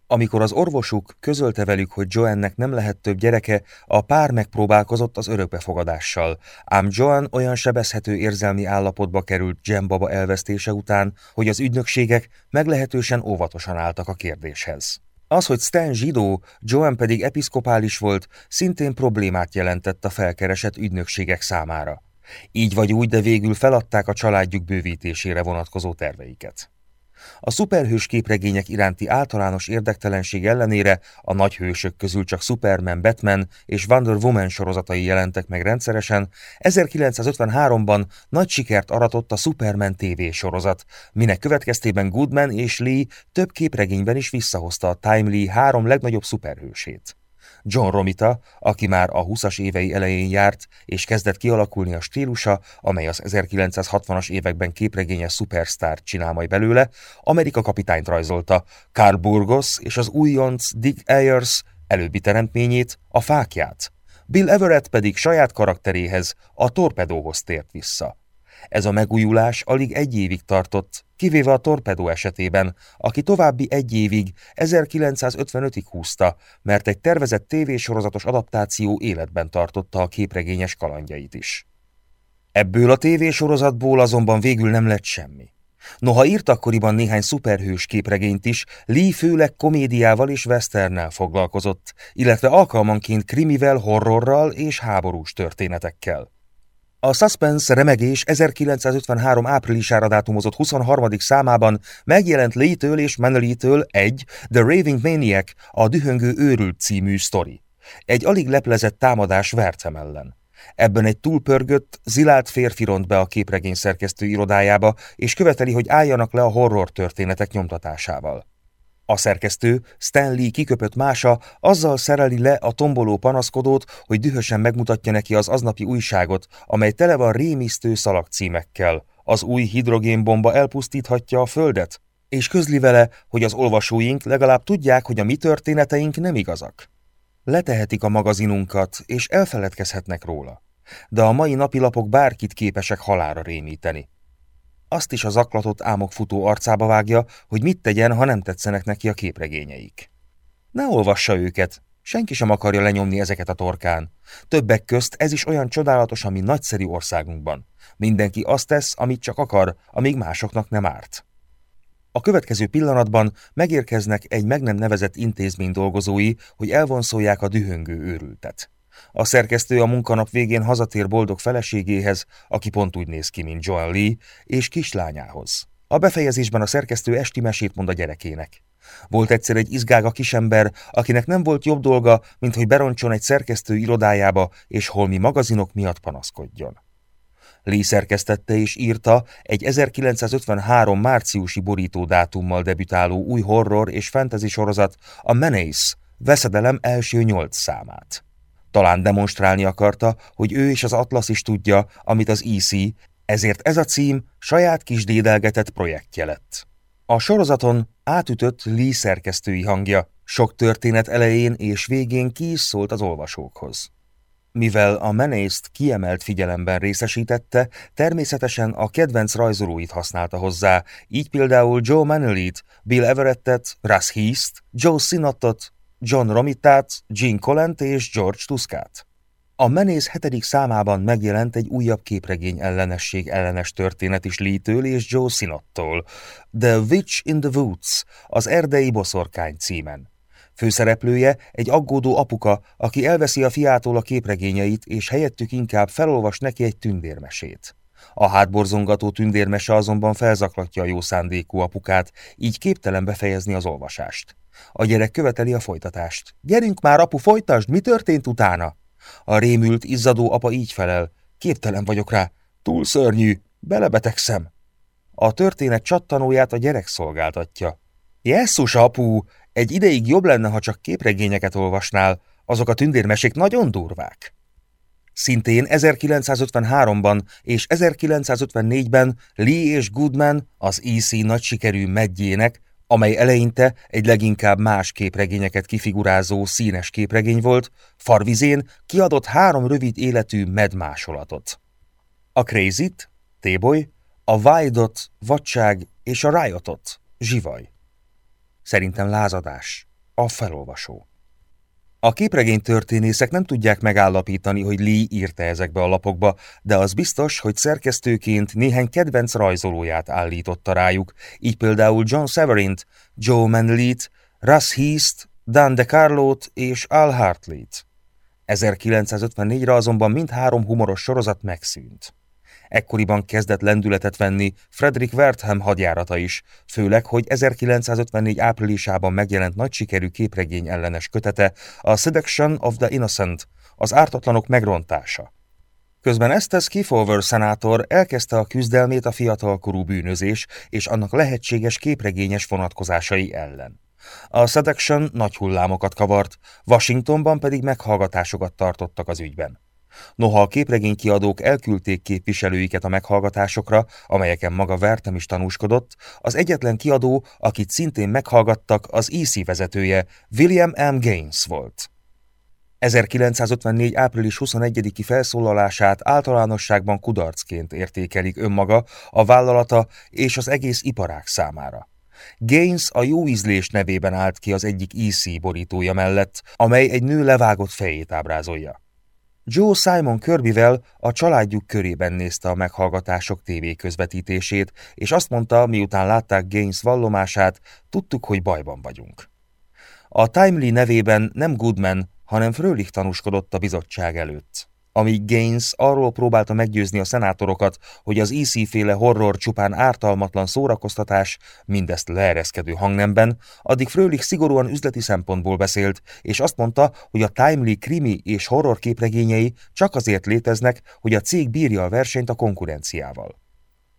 Amikor az orvosuk közölte velük, hogy Joannek nem lehet több gyereke, a pár megpróbálkozott az örökbefogadással, ám Joan olyan sebezhető érzelmi állapotba került Jen baba elvesztése után, hogy az ügynökségek meglehetősen óvatosan álltak a kérdéshez. Az, hogy Stan zsidó, Joan pedig episzkopális volt, szintén problémát jelentett a felkeresett ügynökségek számára. Így vagy úgy, de végül feladták a családjuk bővítésére vonatkozó terveiket. A szuperhős képregények iránti általános érdektelenség ellenére a nagy hősök közül csak Superman, Batman és Wonder Woman sorozatai jelentek meg rendszeresen, 1953-ban nagy sikert aratott a Superman TV sorozat, minek következtében Goodman és Lee több képregényben is visszahozta a Timely három legnagyobb szuperhősét. John Romita, aki már a 20-as évei elején járt, és kezdett kialakulni a stílusa, amely az 1960-as években képregényes superstar csinál majd belőle, Amerika kapitányt rajzolta, Carl Burgos és az újonc Dick Ayers előbbi teremtményét, a fákját. Bill Everett pedig saját karakteréhez, a torpedóhoz tért vissza. Ez a megújulás alig egy évig tartott, kivéve a torpedó esetében, aki további egy évig, 1955-ig húzta, mert egy tervezett tévésorozatos adaptáció életben tartotta a képregényes kalandjait is. Ebből a tévésorozatból azonban végül nem lett semmi. Noha írt akkoriban néhány szuperhős képregényt is, Lee főleg komédiával és westernnel foglalkozott, illetve alkalmanként krimivel, horrorral és háborús történetekkel. A Suspense remegés 1953 áprilisára dátumozott 23. számában megjelent Lee-től és Manley-től egy The Raving Maniac, a Dühöngő őrült című sztori. Egy alig leplezett támadás Vertem ellen. Ebben egy túlpörgött, zilált férfi ront be a képregény szerkesztő irodájába, és követeli, hogy álljanak le a horror történetek nyomtatásával. A szerkesztő, Stanley kiköpött mása, azzal szereli le a tomboló panaszkodót, hogy dühösen megmutatja neki az aznapi újságot, amely tele van rémisztő szalagcímekkel. Az új hidrogénbomba elpusztíthatja a földet, és közli vele, hogy az olvasóink legalább tudják, hogy a mi történeteink nem igazak. Letehetik a magazinunkat, és elfeledkezhetnek róla. De a mai napilapok bárkit képesek halára rémíteni azt is a zaklatott álmok futó arcába vágja, hogy mit tegyen, ha nem tetszenek neki a képregényeik. Ne olvassa őket, senki sem akarja lenyomni ezeket a torkán. Többek közt ez is olyan csodálatos, ami nagyszerű országunkban. Mindenki azt tesz, amit csak akar, amíg másoknak nem árt. A következő pillanatban megérkeznek egy meg nem nevezett intézmény dolgozói, hogy elvonszolják a dühöngő őrültet. A szerkesztő a munkanap végén hazatér boldog feleségéhez, aki pont úgy néz ki, mint Joan Lee, és kislányához. A befejezésben a szerkesztő esti mesét mond a gyerekének. Volt egyszer egy izgága kisember, akinek nem volt jobb dolga, mint hogy beroncson egy szerkesztő irodájába, és holmi magazinok miatt panaszkodjon. Lee szerkesztette és írta egy 1953 márciusi borító dátummal debütáló új horror és fantasy sorozat, a Menace, veszedelem első nyolc számát. Talán demonstrálni akarta, hogy ő és az Atlas is tudja, amit az EC, ezért ez a cím saját kis dédelgetett projektje lett. A sorozaton átütött Lee szerkesztői hangja, sok történet elején és végén ki is szólt az olvasókhoz. Mivel a menészt kiemelt figyelemben részesítette, természetesen a kedvenc rajzolóit használta hozzá, így például Joe Manley-t, Bill Everettet, Russ Heath-t, Joe Sinottot, John Romitát, Gene Collent és George Tuskát. A menész hetedik számában megjelent egy újabb képregény ellenesség ellenes történet is Lee-től és Joe Sinottól, The Witch in the Woods, az erdei boszorkány címen. Főszereplője egy aggódó apuka, aki elveszi a fiától a képregényeit, és helyettük inkább felolvas neki egy tündérmesét. A hátborzongató tündérmese azonban felzaklatja a jó szándékú apukát, így képtelen befejezni az olvasást. A gyerek követeli a folytatást. Gyerünk már, apu, folytasd, mi történt utána? A rémült, izzadó apa így felel. Képtelen vagyok rá. Túl szörnyű. Belebetegszem. A történet csattanóját a gyerek szolgáltatja. Jesszus, apu! Egy ideig jobb lenne, ha csak képregényeket olvasnál. Azok a tündérmesék nagyon durvák. Szintén 1953-ban és 1954-ben Lee és Goodman az EC nagy sikerű medjének amely eleinte egy leginkább más képregényeket kifigurázó színes képregény volt, farvizén kiadott három rövid életű medmásolatot. A Crazy-t, Téboly, a Wild-ot, Vadság és a Riotot, Zsivaj. Szerintem lázadás, a felolvasó. A képregény történészek nem tudják megállapítani, hogy Lee írta ezekbe a lapokba, de az biztos, hogy szerkesztőként néhány kedvenc rajzolóját állította rájuk, így például John Severint, Joe Manley-t, Russ Heast, Dan DeCarlo-t és Al Hartley-t. 1954-re azonban mindhárom humoros sorozat megszűnt. Ekkoriban kezdett lendületet venni Frederick Wertham hadjárata is, főleg, hogy 1954 áprilisában megjelent nagy sikerű képregény ellenes kötete, a Seduction of the Innocent, az ártatlanok megrontása. Közben Estes Kefauver szenátor elkezdte a küzdelmét a fiatalkorú bűnözés és annak lehetséges képregényes vonatkozásai ellen. A Seduction nagy hullámokat kavart, Washingtonban pedig meghallgatásokat tartottak az ügyben. Noha a képregénykiadók elküldték képviselőiket a meghallgatásokra, amelyeken maga Vertem is tanúskodott, az egyetlen kiadó, akit szintén meghallgattak, az EC vezetője, William M. Gaines volt. 1954. április 21-i felszólalását általánosságban kudarcként értékelik önmaga, a vállalata és az egész iparág számára. Gaines a jó ízlés nevében állt ki az egyik EC borítója mellett, amely egy nő levágott fejét ábrázolja. Joe Simon Kirbyvel a családjuk körében nézte a meghallgatások TV közvetítését, és azt mondta, miután látták Gaines vallomását, tudtuk, hogy bajban vagyunk. A Timely nevében nem Goodman, hanem Frölich tanúskodott a bizottság előtt amíg Gaines arról próbálta meggyőzni a szenátorokat, hogy az EC-féle horror csupán ártalmatlan szórakoztatás, mindezt leereszkedő hangnemben, addig Frölich szigorúan üzleti szempontból beszélt, és azt mondta, hogy a Timely krimi és horror képregényei csak azért léteznek, hogy a cég bírja a versenyt a konkurenciával.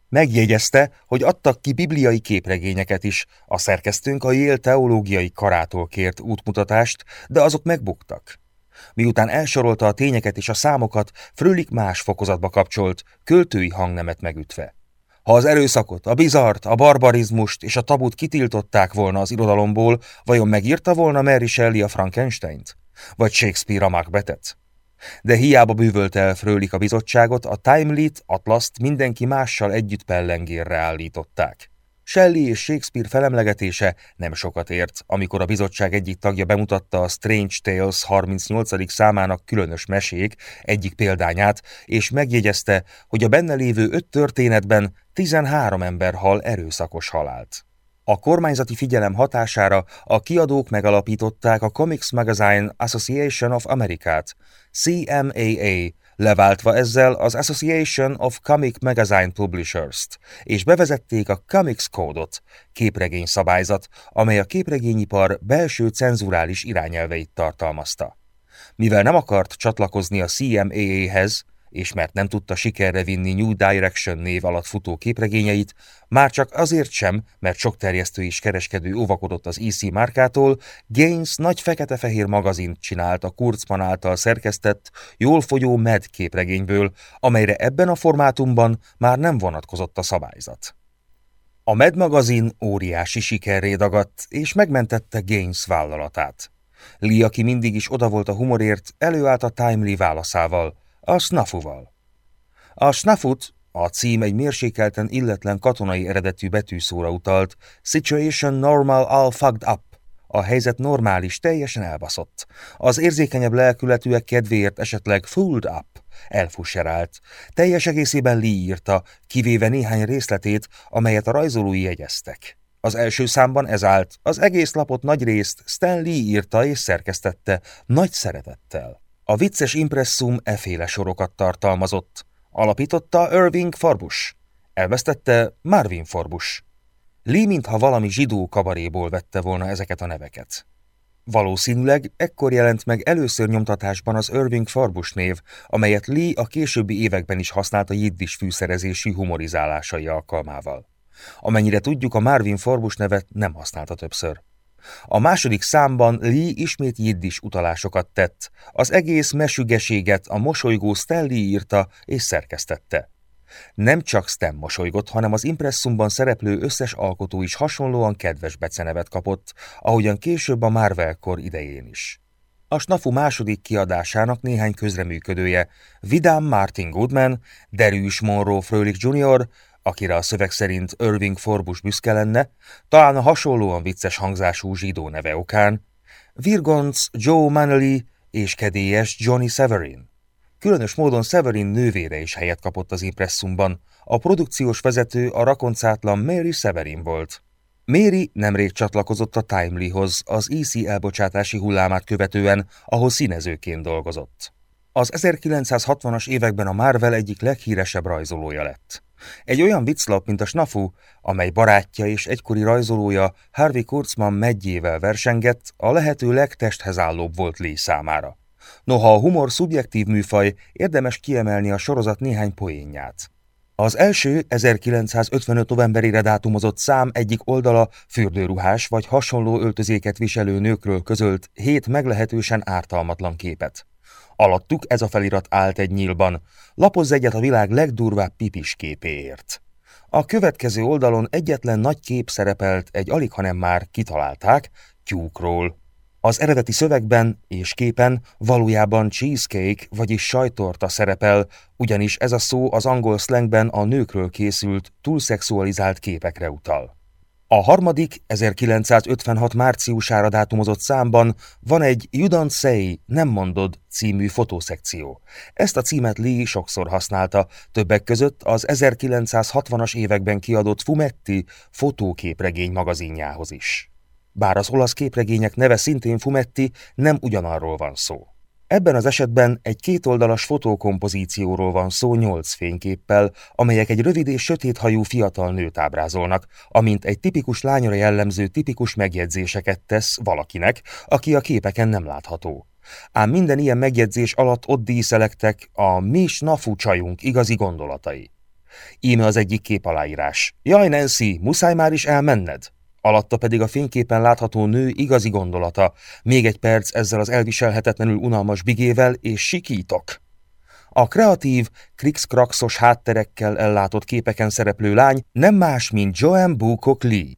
Megjegyezte, hogy adtak ki bibliai képregényeket is, a szerkesztőnk a Yale teológiai karától kért útmutatást, de azok megbuktak. Miután elsorolta a tényeket és a számokat, Frölik más fokozatba kapcsolt, költői hangnemet megütve. Ha az erőszakot, a bizart, a barbarizmust és a tabut kitiltották volna az irodalomból, vajon megírta volna Mary Shelley a Frankenstein-t? Vagy Shakespeare a Macbethet? De hiába bűvölte el Frölik a bizottságot, a Timely-t, Atlaszt mindenki mással együtt pellengérre állították. Shelley és Shakespeare felemlegetése nem sokat ért, amikor a bizottság egyik tagja bemutatta a Strange Tales 38. számának különös mesék egyik példányát, és megjegyezte, hogy a benne lévő öt történetben 13 ember hal erőszakos halált. A kormányzati figyelem hatására a kiadók megalapították a Comics Magazine Association of America-t, CMAA, leváltva ezzel az Association of Comic Magazine Publishers-t, és bevezették a Comics Code-ot, képregény szabályzat, amely a képregényipar belső cenzurális irányelveit tartalmazta. Mivel nem akart csatlakozni a CMAA-hez, és mert nem tudta sikerre vinni New Direction név alatt futó képregényeit, már csak azért sem, mert sok terjesztő és kereskedő óvakodott az EC márkától, Gaines nagy fekete-fehér magazint csinált a Kurzman által szerkesztett, jól fogyó Med képregényből, amelyre ebben a formátumban már nem vonatkozott a szabályzat. A Med magazin óriási sikerré dagadt, és megmentette Gaines vállalatát. Lee, aki mindig is oda volt a humorért, előállt a Timely válaszával – a snafuval. A snafut, a cím egy mérsékelten illetlen katonai eredetű betűszóra utalt, Situation Normal All Fucked Up, A helyzet normális, teljesen elbaszott. Az érzékenyebb lelkületűek kedvéért esetleg fooled up, elfusserált. Teljes egészében Lee írta, kivéve néhány részletét, amelyet a rajzolói jegyeztek. Az első számban ez állt, az egész lapot nagy részt Stan Lee írta és szerkesztette, nagy szeretettel. A vicces impresszum eféle sorokat tartalmazott. Alapította Irving Farbus. Elvesztette Marvin Farbus. Lee mintha valami zsidó kabaréból vette volna ezeket a neveket. Valószínűleg ekkor jelent meg először nyomtatásban az Irving Farbus név, amelyet Lee a későbbi években is használt a jiddis fűszerezési humorizálásai alkalmával. Amennyire tudjuk, a Marvin Farbus nevet nem használta többször. A második számban Lee ismét jiddis utalásokat tett, az egész mesügeséget a mosolygó Stanley írta és szerkesztette. Nem csak Stem mosolygott, hanem az impresszumban szereplő összes alkotó is hasonlóan kedves becenevet kapott, ahogyan később a Marvel-kor idején is. A Snafu második kiadásának néhány közreműködője, Vidám Martin Goodman, Derűs Monroe Frölich Jr., akire a szöveg szerint Irving Forbus büszke lenne, talán a hasonlóan vicces hangzású zsidó neve okán, Virgonc Joe Manley és kedélyes Johnny Severin. Különös módon Severin nővére is helyet kapott az impresszumban, a produkciós vezető a rakoncátlan Mary Severin volt. Mary nemrég csatlakozott a Timelyhoz az EC elbocsátási hullámát követően, ahol színezőként dolgozott. Az 1960-as években a Marvel egyik leghíresebb rajzolója lett. Egy olyan vicclap, mint a Snafu, amely barátja és egykori rajzolója Harvey Kurtzman megyével versengett, a lehető legtesthez állóbb volt Lee számára. Noha a humor szubjektív műfaj, érdemes kiemelni a sorozat néhány poénját. Az első 1955 novemberére dátumozott szám egyik oldala fürdőruhás vagy hasonló öltözéket viselő nőkről közölt hét meglehetősen ártalmatlan képet. Alattuk ez a felirat állt egy nyílban. Lapozz egyet a világ legdurvább pipis képéért. A következő oldalon egyetlen nagy kép szerepelt egy alig, hanem már kitalálták, tyúkról. Az eredeti szövegben és képen valójában cheesecake, vagyis sajtorta szerepel, ugyanis ez a szó az angol slangben a nőkről készült, túlszexualizált képekre utal. A harmadik, 1956 márciusára dátumozott számban van egy You Don't Say, Nem mondod című fotószekció. Ezt a címet Lee sokszor használta, többek között az 1960-as években kiadott Fumetti fotóképregény magazinjához is. Bár az olasz képregények neve szintén Fumetti, nem ugyanarról van szó. Ebben az esetben egy kétoldalas fotókompozícióról van szó nyolc fényképpel, amelyek egy rövid és sötéthajú fiatal nőt ábrázolnak, amint egy tipikus lányra jellemző tipikus megjegyzéseket tesz valakinek, aki a képeken nem látható. Ám minden ilyen megjegyzés alatt ott díszelektek a mi snafu csajunk igazi gondolatai. Íme az egyik kép aláírás. Jaj, Nancy, muszáj már is elmenned? Alatta pedig a fényképen látható nő igazi gondolata, még egy perc ezzel az elviselhetetlenül unalmas bigével, és sikítok. A kreatív, krikszkrakszos hátterekkel ellátott képeken szereplő lány nem más, mint Joanne Bukok Lee.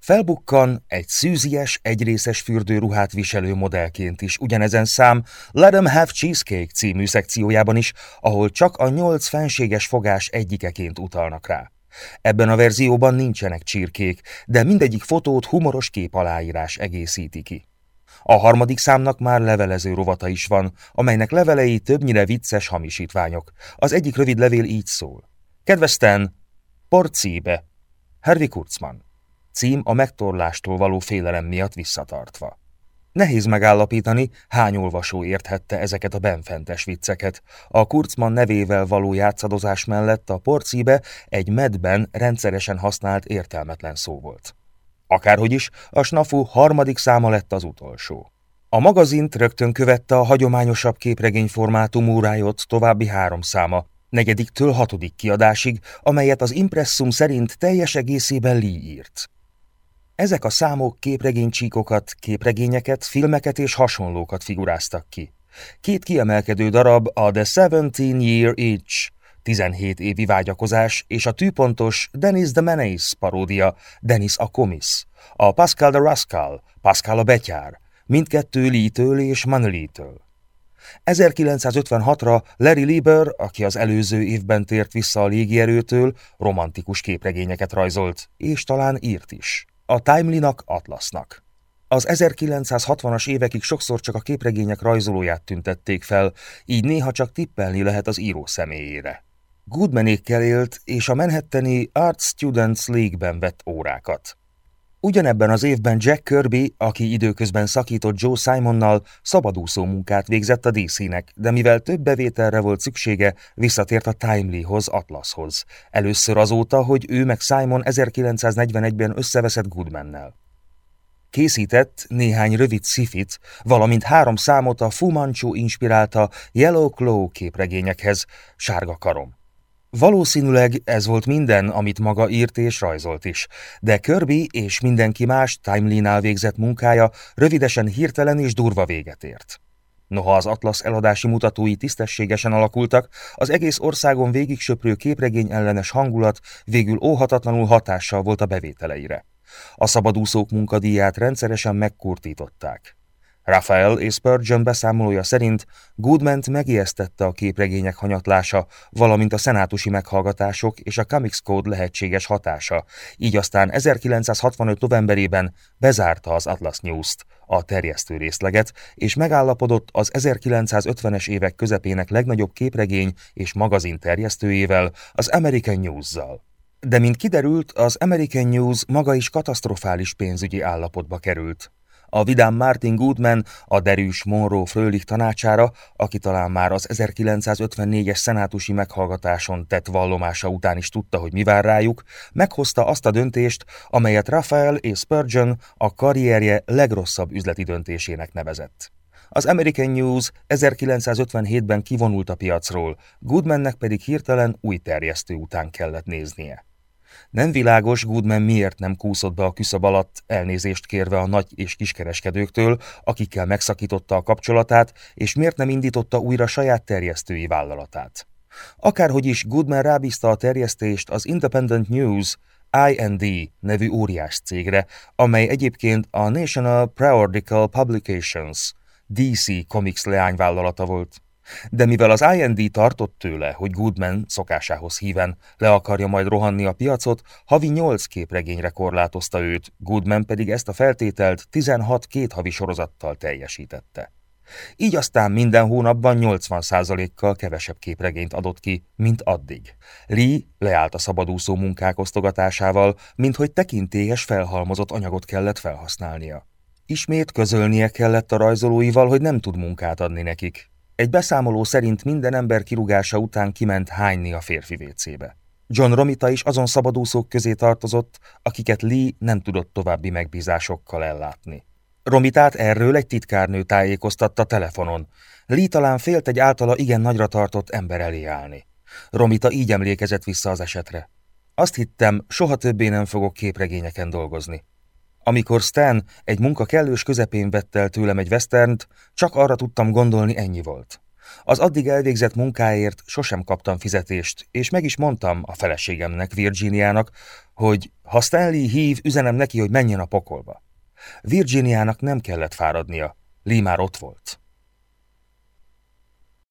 Felbukkan egy szűzies, egyrészes fürdőruhát viselő modellként is ugyanezen szám Let 'em Have Cheesecake című szekciójában is, ahol csak a nyolc fenséges fogás egyikeként utalnak rá. Ebben a verzióban nincsenek csirkék, de mindegyik fotót humoros kép aláírás egészíti ki. A harmadik számnak már levelező rovata is van, amelynek levelei többnyire vicces hamisítványok. Az egyik rövid levél így szól. Kedves Stan, porcíbe, Hervi Kurzman. Cím a megtorlástól való félelem miatt visszatartva. Nehéz megállapítani, hány olvasó érthette ezeket a benfentes vicceket. A Kurzman nevével való játszadozás mellett a porcíbe egy medben rendszeresen használt értelmetlen szó volt. Akárhogy is, a Snafu harmadik száma lett az utolsó. A magazint rögtön követte a hagyományosabb képregényformátumú Riot további három száma, negyediktől hatodik kiadásig, amelyet az impresszum szerint teljes egészében Lee írt. Ezek a számok képregénycsíkokat, képregényeket, filmeket és hasonlókat figuráztak ki. Két kiemelkedő darab a The Seventeen Year Itch, 17 évi vágyakozás, és a tűpontos Dennis the Menace paródia, Dennis a Comis, a Pascal the Rascal, Pascal a Betyár, mindkettő Lee-től és Manley-től. 1956-ra Larry Lieber, aki az előző évben tért vissza a légierőtől, romantikus képregényeket rajzolt, és talán írt is a Timely-nak Atlasnak. Az 1960-as évekig sokszor csak a képregények rajzolóját tüntették fel, így néha csak tippelni lehet az író személyére. Goodmanékkel élt, és a Manhattani Art Students League-ben vett órákat. Ugyanebben az évben Jack Kirby, aki időközben szakított Joe Simonnal, szabadúszó munkát végzett a DC-nek, de mivel több bevételre volt szüksége, visszatért a Timely-hoz, Atlashoz. Először azóta, hogy ő meg Simon 1941-ben összeveszett Goodmannel. Készített néhány rövid szifit, valamint három számot a Fu Manchu inspirálta Yellow Claw képregényekhez, Sárga karom. Valószínűleg ez volt minden, amit maga írt és rajzolt is, de Kirby és mindenki más Timely-nál végzett munkája rövidesen hirtelen és durva véget ért. Noha az Atlas eladási mutatói tisztességesen alakultak, az egész országon végig söprő képregény ellenes hangulat végül óhatatlanul hatással volt a bevételeire. A szabadúszók munkadíját rendszeresen megkurtították. Raphael és Spurgeon beszámolója szerint goodman megijesztette a képregények hanyatlása, valamint a szenátusi meghallgatások és a Comics Code lehetséges hatása, így aztán 1965. novemberében bezárta az Atlas News-t, a terjesztő részleget, és megállapodott az 1950-es évek közepének legnagyobb képregény és magazin terjesztőjével, az American News-zal. De mint kiderült, az American News maga is katasztrofális pénzügyi állapotba került. A vidám Martin Goodman a derűs Monroe Frölich tanácsára, aki talán már az 1954-es szenátusi meghallgatáson tett vallomása után is tudta, hogy mi vár rájuk, meghozta azt a döntést, amelyet Raphael és Spurgeon a karrierje legrosszabb üzleti döntésének nevezett. Az American News 1957-ben kivonult a piacról, Goodmannek pedig hirtelen új terjesztő után kellett néznie. Nem világos, Goodman miért nem kúszott be a küszöb alatt, elnézést kérve a nagy és kiskereskedőktől, akikkel megszakította a kapcsolatát, és miért nem indította újra saját terjesztői vállalatát. Akárhogy is Goodman rábízta a terjesztést az Independent News, IND nevű óriás cégre, amely egyébként a National Periodical Publications, DC Comics leányvállalata volt. De mivel az IND tartott tőle, hogy Goodman szokásához híven le akarja majd rohanni a piacot, havi 8 képregényre korlátozta őt, Goodman pedig ezt a feltételt 16 két havi sorozattal teljesítette. Így aztán minden hónapban 80%-kal kevesebb képregényt adott ki, mint addig. Lee leállt a szabadúszó munkák osztogatásával, mint hogy tekintélyes felhalmozott anyagot kellett felhasználnia. Ismét közölnie kellett a rajzolóival, hogy nem tud munkát adni nekik, egy beszámoló szerint minden ember kirúgása után kiment hányni a férfi vécébe. John Romita is azon szabadúszók közé tartozott, akiket Lee nem tudott további megbízásokkal ellátni. Romitát erről egy titkárnő tájékoztatta telefonon. Lee talán félt egy általa igen nagyra tartott ember elé állni. Romita így emlékezett vissza az esetre. Azt hittem, soha többé nem fogok képregényeken dolgozni. Amikor Stan egy munka kellős közepén vett el tőlem egy westernt, csak arra tudtam gondolni, ennyi volt. Az addig elvégzett munkáért sosem kaptam fizetést, és meg is mondtam a feleségemnek, Virginiának, hogy ha Stanley hív, üzenem neki, hogy menjen a pokolba. Virginiának nem kellett fáradnia, Lee már ott volt.